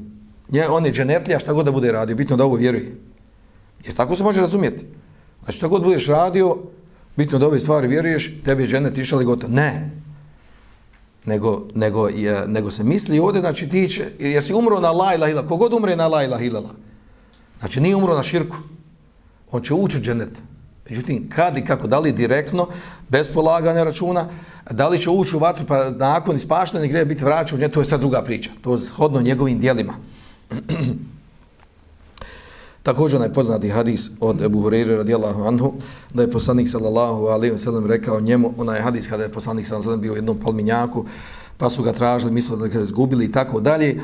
Nje, on je dženetlija šta god da bude radio. Bitno da ovo vjeruje. Jer tako se može razumjeti. Znači, šta god budeš radio, bitno da ove stvari vjeruješ, tebi je dženet išao i gotovo. Ne nego, nego, je, nego se misli ovdje, znači ti će, jer si umro na la ilaha ilala, kogod umre na la ilaha ilala, znači nije umro na širku, on će ući u dženet. Međutim, kad i kako, da li direktno, bez polaganja računa, da li će ući u vatru, pa nakon ispaštene greje biti vraćan, to je sad druga priča, to je hodno njegovim dijelima. Također onaj poznati hadis od Ebu Hureyre radijallahu anhu, da je poslanik sallallahu alaihi wa sallam rekao njemu, onaj hadis kada je poslanik sallallahu alaihi wa sallam bio u jednom palminjaku, pa su ga tražili, mislili da ga izgubili i tako dalje,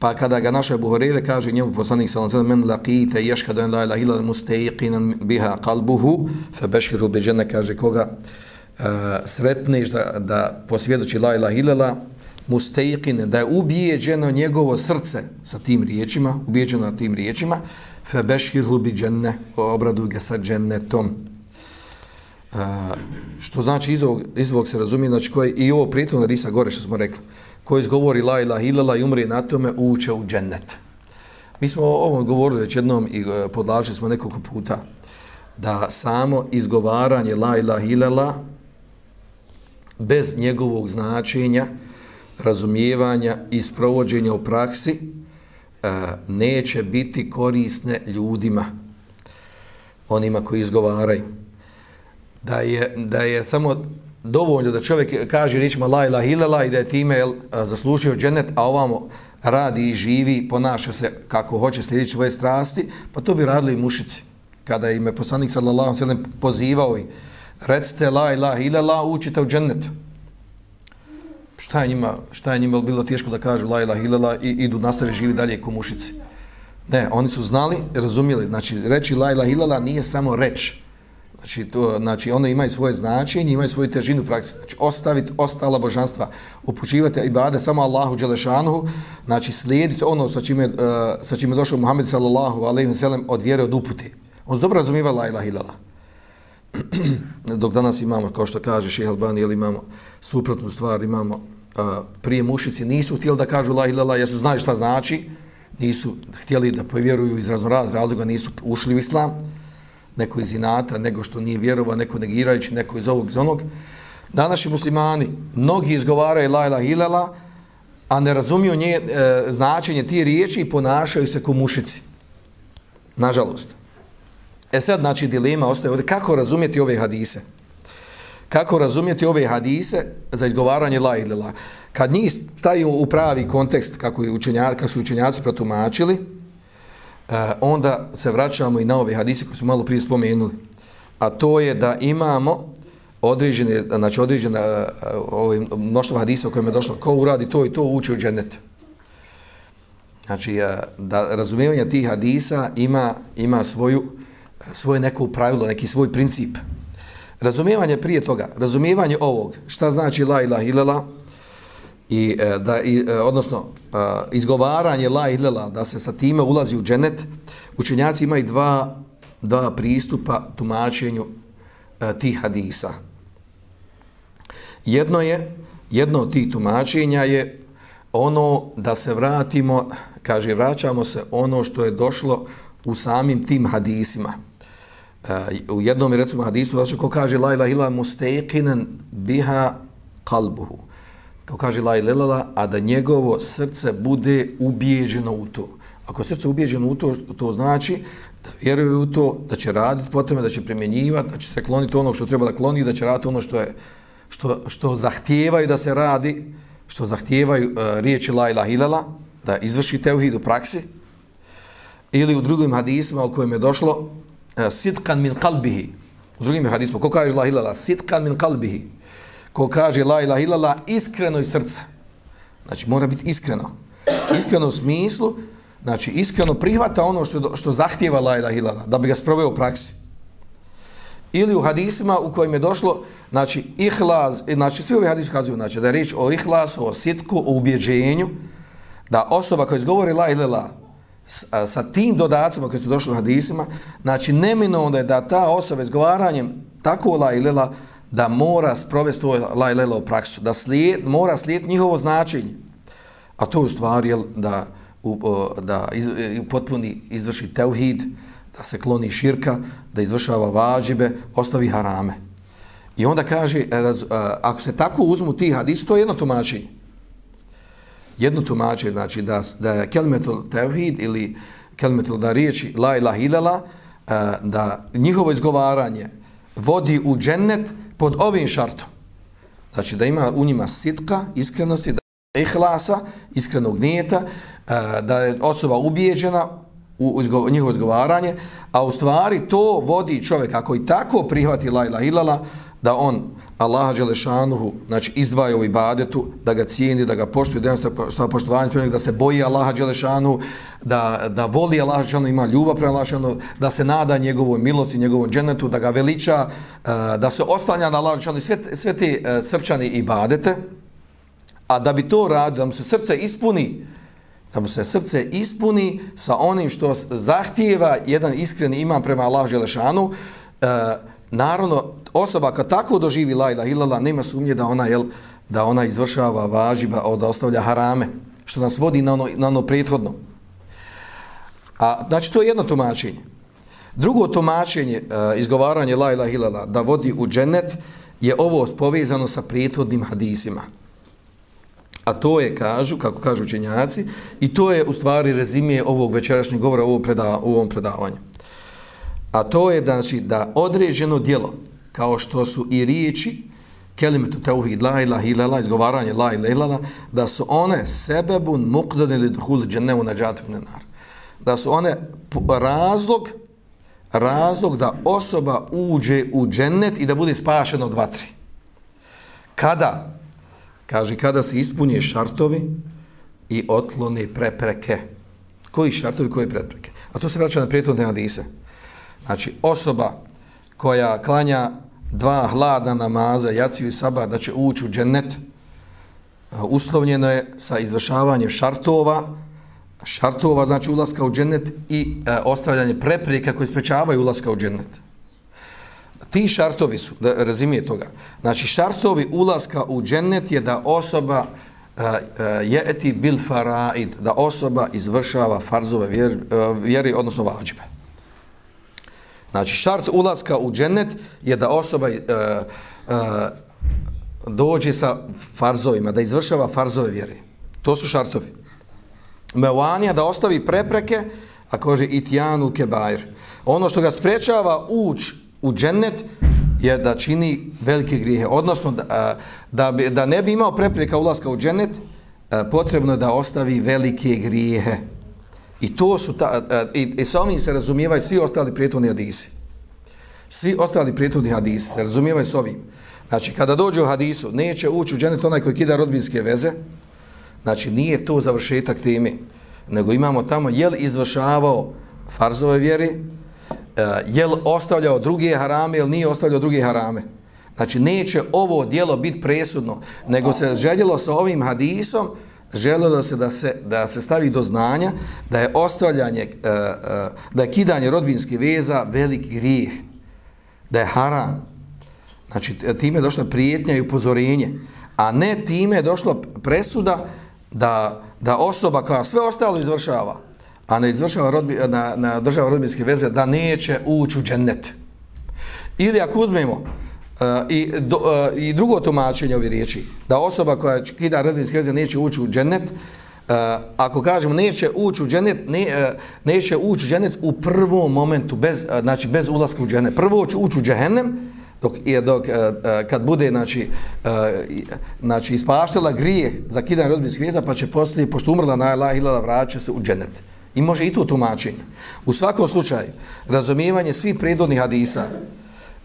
pa kada ga naša Ebu kaže njemu poslanik sallallahu alejhi ve sellem men laqite yashhadu an la ilaha illa mustajiqinan biha qalbuhu fe bi beđene kaže koga uh, sretneš da, da posvjedoči la ilaha illa mustaqin da je ubijeđeno njegovo srce sa tim riječima, ubijeđeno na tim riječima, febešhirhu bi dženne, obradu ga sa džennetom. uh, što znači iz ovog, iz ovog se razumije, znači koji, i ovo prijetno risa gore što smo rekli, ko izgovori la ilaha illallah i umri na tome, uče u džennet. Mi smo o ovom govorili već jednom i e, podlažili smo nekoliko puta, da samo izgovaranje la ilaha illallah bez njegovog značenja, razumijevanja i sprovođenja u praksi, e, neće biti korisne ljudima, onima koji izgovaraju. Da je, da je samo dovoljno da čovjek kaže ričima la ilaha ilala i da je time jel, zaslužio dženet, a ovamo radi i živi, ponaša se kako hoće sljedeći svoje strasti, pa to bi radili i mušici. Kada im je poslanik sallallahu sallam pozivao i recite la ilaha ilala, učite u džennetu šta je njima, šta je njima bilo teško da kažu la ilaha illallah i idu nastave živi dalje ko mušici. Ne, oni su znali, razumjeli, znači reći la ilaha illallah nije samo reč. Znači, to, znači ono ima i svoje značenje, ima i svoju težinu praksi. Znači, ostaviti ostala božanstva, upućivati ibade samo Allahu Đelešanuhu, znači slijediti ono sa čime, uh, sa čime došao Muhammed sallallahu alaihi ve sallam od vjere od upute. On se dobro razumijeva la ilaha illallah. dok danas imamo, kao što kaže Šeha Albani, jel imamo suprotnu stvar, imamo uh, prije mušici, nisu htjeli da kažu la ilala, jesu znali šta znači, nisu htjeli da povjeruju iz raznoraz razloga, nisu ušli u islam, neko iz inata, nego što nije vjerova, neko negirajući, neko iz ovog, iz onog. Današnji muslimani, mnogi izgovaraju la ilaha ilala, a ne razumiju nje, e, značenje tije riječi i ponašaju se ko mušici. Nažalost. E sad, znači, dilema ostaje ovdje. Kako razumjeti ove hadise? Kako razumjeti ove hadise za izgovaranje la ilala? Kad njih stavimo u pravi kontekst kako, je učenja, kako su učenjaci protumačili, Eh, onda se vraćamo i na ove hadise koje smo malo prije spomenuli. A to je da imamo određene, znači određene eh, ove mnoštvo hadisa o kojem je došlo, ko uradi to i to uči u dženet. Znači, eh, da razumijevanje tih hadisa ima, ima svoju, svoje neko pravilo, neki svoj princip. Razumijevanje prije toga, razumijevanje ovog, šta znači la ilaha ilala, i e, da i, e, odnosno e, izgovaranje la ilaha da se sa time ulazi u dženet učenjaci imaju dva dva pristupa tumačenju tih hadisa. Jedno je jedno od tih tumačenja je ono da se vratimo kaže vraćamo se ono što je došlo u samim tim hadisima. U jednom recimo hadisu znači ko kaže la ilaha illa mustaqinan biha qalbuhu kao kaže la ilelala, a da njegovo srce bude ubijeđeno u to ako srce ubijeđeno u to to znači da vjeruje u to da će raditi po tome da će primjenjivati da će se kloniti ono što treba da kloni da će raditi ono što je što što zahtijevaju da se radi što zahtijevaju uh, riječi la ilaha illa da izvrši teuhid u praksi ili u drugim hadisima u kojem je došlo e, uh, sitkan min kalbihi. U drugim hadisima, ko kaže la ilala, sitkan min kalbihi. Ko kaže la ilaha illallah iskreno iz srca. Znači, mora biti iskreno. Iskreno u smislu, znači, iskreno prihvata ono što, što zahtjeva la ilaha illallah, da bi ga sproveo u praksi. Ili u hadisima u kojim je došlo, znači, ihlas, e, znači, svi ovi hadisi kazuju, znači, da je riječ o ihlasu, o sitku, o ubjeđenju, da osoba koja izgovori la ilala, sa, sa tim dodacima koji su došli u hadisima, znači neminovno je da ta osoba izgovaranjem tako la ilela da mora sprovesti to la ilela u praksu, da slijed, mora slijed njihovo značenje. A to je u stvari jel, da, u, da iz, e, u potpuni izvrši teuhid, da se kloni širka, da izvršava vađibe, ostavi harame. I onda kaže, e, raz, e, ako se tako uzmu ti hadisi, to je jedno tumačenje jedno tumačenje, znači da, da je kelmetul tevhid ili kelmetul da riječi la ilah ilala, da njihovo izgovaranje vodi u džennet pod ovim šartom. Znači da ima u njima sitka, iskrenosti, da ihlasa, iskrenog nijeta, e, da je osoba ubijeđena u njihovo izgovaranje, a u stvari to vodi čovjek, ako i tako prihvati la ilaha ilala, da on Allaha Đelešanuhu, znači izdvaja u ibadetu, da ga cijeni, da ga poštuje, da sa poštovanje prema da se boji Allaha Đelešanuhu, da, da voli Allaha Đelešanuhu, ima ljubav prema Allaha Đelešanuhu, da se nada njegovoj milosti, njegovom dženetu, da ga veliča, e, da se oslanja na Allaha Đelešanuhu, sve, sve te e, srčani ibadete, a da bi to radio, da mu se srce ispuni, da mu se srce ispuni sa onim što zahtijeva jedan iskreni imam prema Allahu Đelešanuhu, e, naravno, osoba kad tako doživi la ilaha illallah, nema sumnje da ona, jel, da ona izvršava važiba, da ostavlja harame, što nas vodi na ono, na ono prethodno. A, znači, to je jedno tumačenje. Drugo tumačenje, e, izgovaranje la ilaha illallah, da vodi u džennet, je ovo povezano sa prethodnim hadisima. A to je, kažu, kako kažu učenjaci, i to je u stvari rezime ovog večerašnjeg govora u ovom, preda, u ovom predavanju. A to je znači, da određeno dijelo, kao što su i riječi, kelimetu tauhid la ilaha illallah, izgovaranje la ilaha illallah, da su one sebebun muqdan ili dhuhul džennevu na džatu nar. Da su one razlog, razlog da osoba uđe u džennet i da bude spašena od vatri. Kada? Kaže, kada se ispunje šartovi i otlone prepreke. Koji šartovi, koje prepreke? A to se vraća na prijetodne hadise. Znači, osoba koja klanja dva hladna namaza, jaciju i sabah, da će ući u džennet, uh, uslovljeno je sa izvršavanjem šartova, šartova znači ulaska u džennet i e, ostavljanje prepreka koje sprečavaju ulaska u džennet. Ti šartovi su, da razumije toga, znači šartovi ulaska u džennet je da osoba uh, je eti bil faraid, da osoba izvršava farzove vjeri, vjeri odnosno vađbe. Znači, šart ulaska u džennet je da osoba uh, e, dođe sa farzovima, da izvršava farzove vjere. To su šartovi. Mevanija da ostavi prepreke, a kaže itjanu kebair. Ono što ga sprečava uć u džennet je da čini velike grijehe. Odnosno, da, e, da, bi, da ne bi imao prepreka ulaska u džennet, e, potrebno je da ostavi velike grijehe. I to su ta, e, i, i sa ovim se razumijevaju svi ostali prijetovni hadisi. Svi ostali prijetovni hadisi se razumijevaju s ovim. Znači, kada dođe u hadisu, neće ući u dženet onaj koji kida rodbinske veze, znači nije to završetak teme, nego imamo tamo jel izvršavao farzove vjeri, e, jel ostavljao druge harame, jel nije ostavljao druge harame. Znači, neće ovo dijelo biti presudno, nego se željelo sa ovim hadisom, željelo se da se, da se stavi do znanja da je ostavljanje, e, e, da je kidanje rodbinske veza veliki grijeh, da je haram. Znači, time je došla prijetnja i upozorenje, a ne time je došla presuda da, da osoba koja sve ostalo izvršava, a ne izvršava rodbi, na, na država rodbinske veze, da neće ući u džennet. Ili ako uzmemo i, do, uh, i drugo tumačenje ove riječi, da osoba koja kida rodbinske veze neće ući u džennet, uh, ako kažemo neće ući u džennet, ne, uh, neće ući u džennet u prvom momentu, bez, uh, znači bez ulaska u džennet. Prvo će ući u džehennem, dok je dok uh, kad bude znači uh, znači ispaštala grijeh za kidanje rodbinskih veza pa će poslije pošto umrla na Allah ilala vraća se u džennet i može i to tumačenje u svakom slučaju razumijevanje svih predodnih hadisa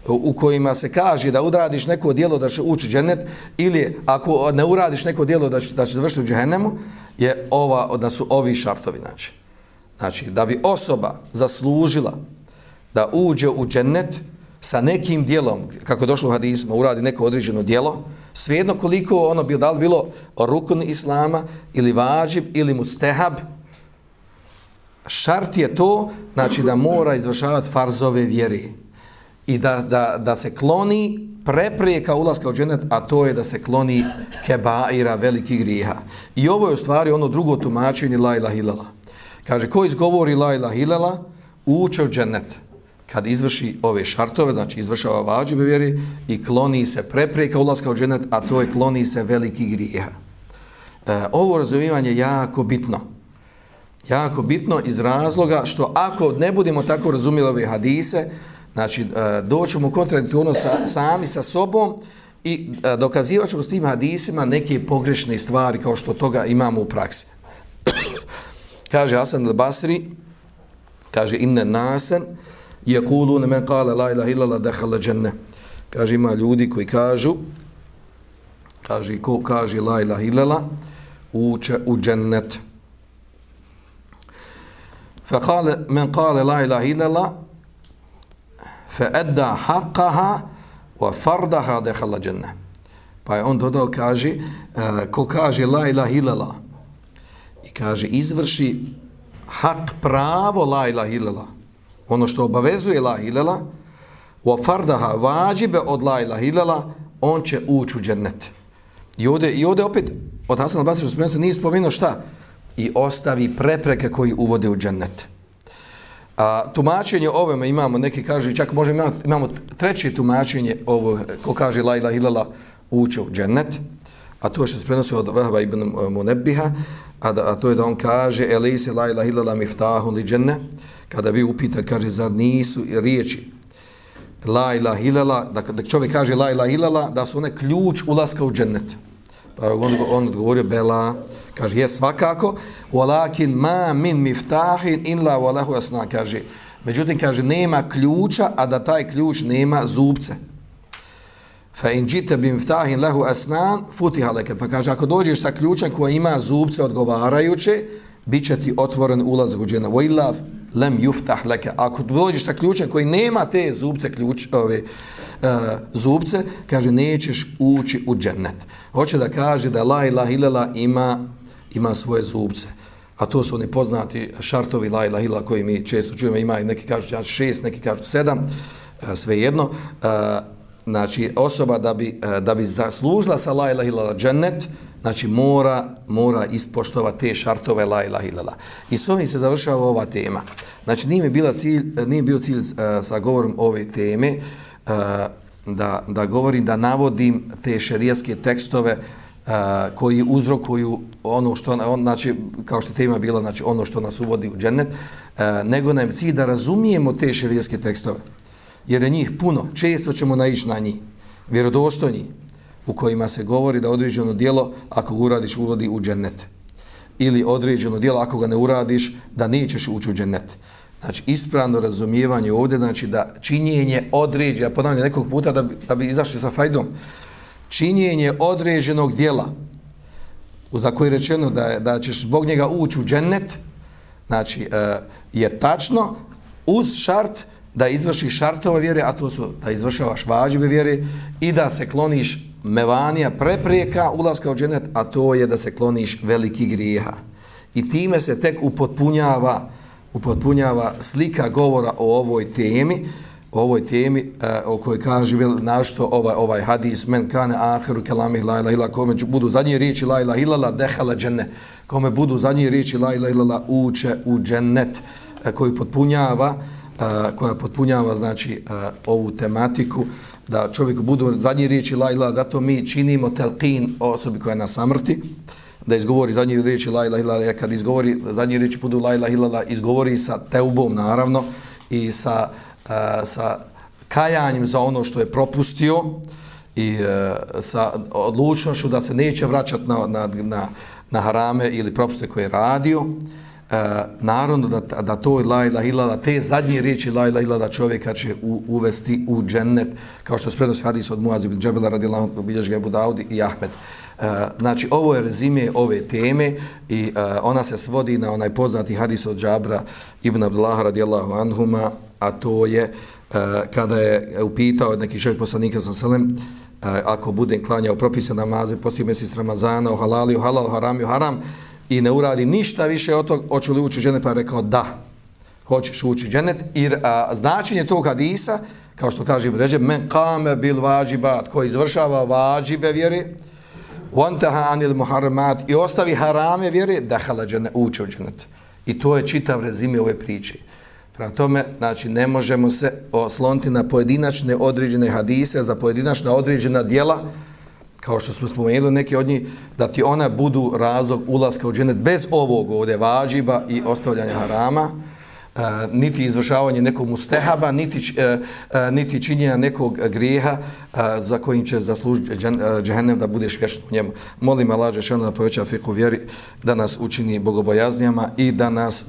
u kojima se kaže da uradiš neko djelo da će ući džennet ili ako ne uradiš neko djelo da će, da će završiti u džehennemu je ova, da su ovi šartovi znači. znači da bi osoba zaslužila da uđe u džennet sa nekim dijelom, kako je došlo u hadismu, uradi neko određeno dijelo, svejedno koliko ono bilo, da li bilo rukun islama, ili važib ili mustehab, šart je to, znači da mora izvršavati farzove vjeri i da, da, da se kloni preprijeka ulaska u dženet, a to je da se kloni kebaira velikih griha. I ovo je u stvari ono drugo tumačenje la ilaha ilala. Kaže, ko izgovori la ilaha ilala, uče u dženet kad izvrši ove šartove, znači izvršava vađibe vjeri i kloni se preprijeka ulaska u dženet, a to je kloni se veliki griha. E, ovo razumivanje je jako bitno. Jako bitno iz razloga što ako ne budemo tako razumjeli ove hadise, znači e, doćemo u kontradiktorno sa, sami sa sobom i e, dokazivat ćemo s tim hadisima neke pogrešne stvari kao što toga imamo u praksi. kaže Hasan al-Basri, kaže inne nasen, Jekulun men kale la ilaha illallah dehala dženne. Kaže, ima ljudi koji kažu, kaže, ko kaže la ilaha illallah, uče u džennet. Fa kale, men kale la ilaha illallah, fa edda haqqaha wa fardaha dehala dženne. Pa je on dodao, kaže, uh, ko kaže la ilaha illallah, i kaže, izvrši hak pravo la ilaha illallah, ono što obavezuje la ilela, wa fardaha vađibe od la ilaha illallah on će ući u džennet. I ovdje, i ovdje opet, od Hasan al-Basri što se nije spomenuo šta? I ostavi prepreke koji uvode u džennet. A tumačenje ovome imamo, neki kažu, čak možemo imamo, imamo treće tumačenje ovo, ko kaže la ilaha ilela, uče u džennet. A to što se prenosi od Vahba ibn Munebiha, a, da, a to je da on kaže, elise la ilaha illallah miftahun li džennet, kada bi upita, kaže, zar nisu riječi la ilaha ilala, da, da čovjek kaže la ilaha ilala, da su one ključ ulaska u džennet. Pa on, on odgovorio, bela, kaže, je svakako, walakin ma min miftahin illa walahu asna, kaže, međutim, kaže, nema ključa, a da taj ključ nema zubce. Fa in jita bi miftahin lahu asnan, futiha leke. Pa kaže, ako dođeš sa ključem koji ima zubce odgovarajuće, bit će ti otvoren ulaz u džennet. Wa illa lem juftah leke. ako dođeš sa ključem koji nema te zubce ključ ove e, zubce kaže nećeš ući u džennet. Hoće da kaže da la ilaha ilala ima ima svoje zubce. A to su oni poznati šartovi la ilaha ilala koji mi često čujemo. Ima neki kažu ja šest neki kažu sedam uh, svejedno. E, znači osoba da bi e, da bi zaslužila sa la ilaha ilala džennet znači mora, mora ispoštovati te šartove la ilaha illallah. I s ovim se završava ova tema. Znači nije mi, bila cilj, nije bio cilj uh, sa govorom ove teme uh, da, da govorim, da navodim te šerijaske tekstove uh, koji uzrokuju ono što, on, znači, kao što tema bila, znači ono što nas uvodi u džennet, uh, nego nam cilj da razumijemo te šerijaske tekstove. Jer je njih puno, često ćemo naići na njih, vjerodostojni, u kojima se govori da određeno dijelo ako ga uradiš uvodi u džennet. Ili određeno dijelo ako ga ne uradiš da nećeš ući u džennet. Znači ispravno razumijevanje ovdje znači da činjenje određe, ja ponavljam nekog puta da bi, da bi izašli sa fajdom, činjenje određenog dijela za koje je rečeno da, je, da ćeš zbog njega ući u džennet, znači e, je tačno uz šart da izvršiš šartove vjere, a to su da izvršavaš vađive vjere i da se kloniš mevanija preprijeka ulaska u dženet, a to je da se kloniš veliki grijeha. I time se tek upotpunjava, upotpunjava slika govora o ovoj temi, o ovoj temi e, o kojoj kaže našto ovaj, ovaj hadis men kane ahiru kelami la ilaha illa kome budu zadnje riječi la ilaha illa dehala dženne kome budu zadnje riječi la ilaha illa uče u džennet e, koji potpunjava a, koja potpunjava znači ovu tematiku da čovjek budu zadnje riječi la ilaha zato mi činimo telqin osobi koja je na samrti da izgovori zadnje riječi la ilaha illallah kad izgovori zadnje riječi budu la ilaha illallah izgovori sa teubom naravno i sa sa kajanjem za ono što je propustio i e, sa odlučnošću da se neće vraćati na, na, na, na harame ili propuste koje je radio, e, narodno da, da to je la ilaha ilala, te zadnje riječi la ilaha da čovjeka će u, uvesti u džennet, kao što se hadis od Muaz ibn Džabela radijallahu bilježi ga Budaudi i Ahmed. E, znači, ovo je rezime ove teme i e, ona se svodi na onaj poznati hadis od Džabra ibn Abdullah radijallahu anhuma, a to je e, kada je upitao neki čovjek poslanika sa selem e, ako budem klanjao propisane namaze poslije mjesec Ramazana o halali, o halal, haram, o haram i ne uradi ništa više od tog, hoću li ući dženet, pa je rekao da, hoćeš ući u dženet, I značenje tog hadisa, kao što kaže Ibn Ređeb, men kame bil vađibat, koji izvršava vađibe vjeri, vantaha anil muharramat i ostavi harame vjeri, dahala dženet, ući u dženet. I to je čitav rezime ove priče. Prema tome, znači, ne možemo se osloniti na pojedinačne određene hadise, za pojedinačna određena dijela, kao što smo spomenuli neki od njih, da ti ona budu razlog ulaska u dženet bez ovog ovdje vađiba i ostavljanja harama, uh, niti izvršavanje nekog mustehaba, niti, uh, uh, niti činjenja nekog grijeha za kojim će zaslužiti džehennem da budeš vješan u njemu. Molim Allah Žešanu da poveća fiku vjeri, da nas učini bogobojaznijama i da nas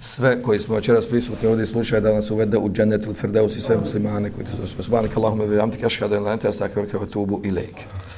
sve koji smo večeras prisutni ovdje slušaju da nas uvede u džennet ili firdeus i sve muslimane koji su. muslimani. Allahume ve bihamdika ashhadu an la ilaha i anta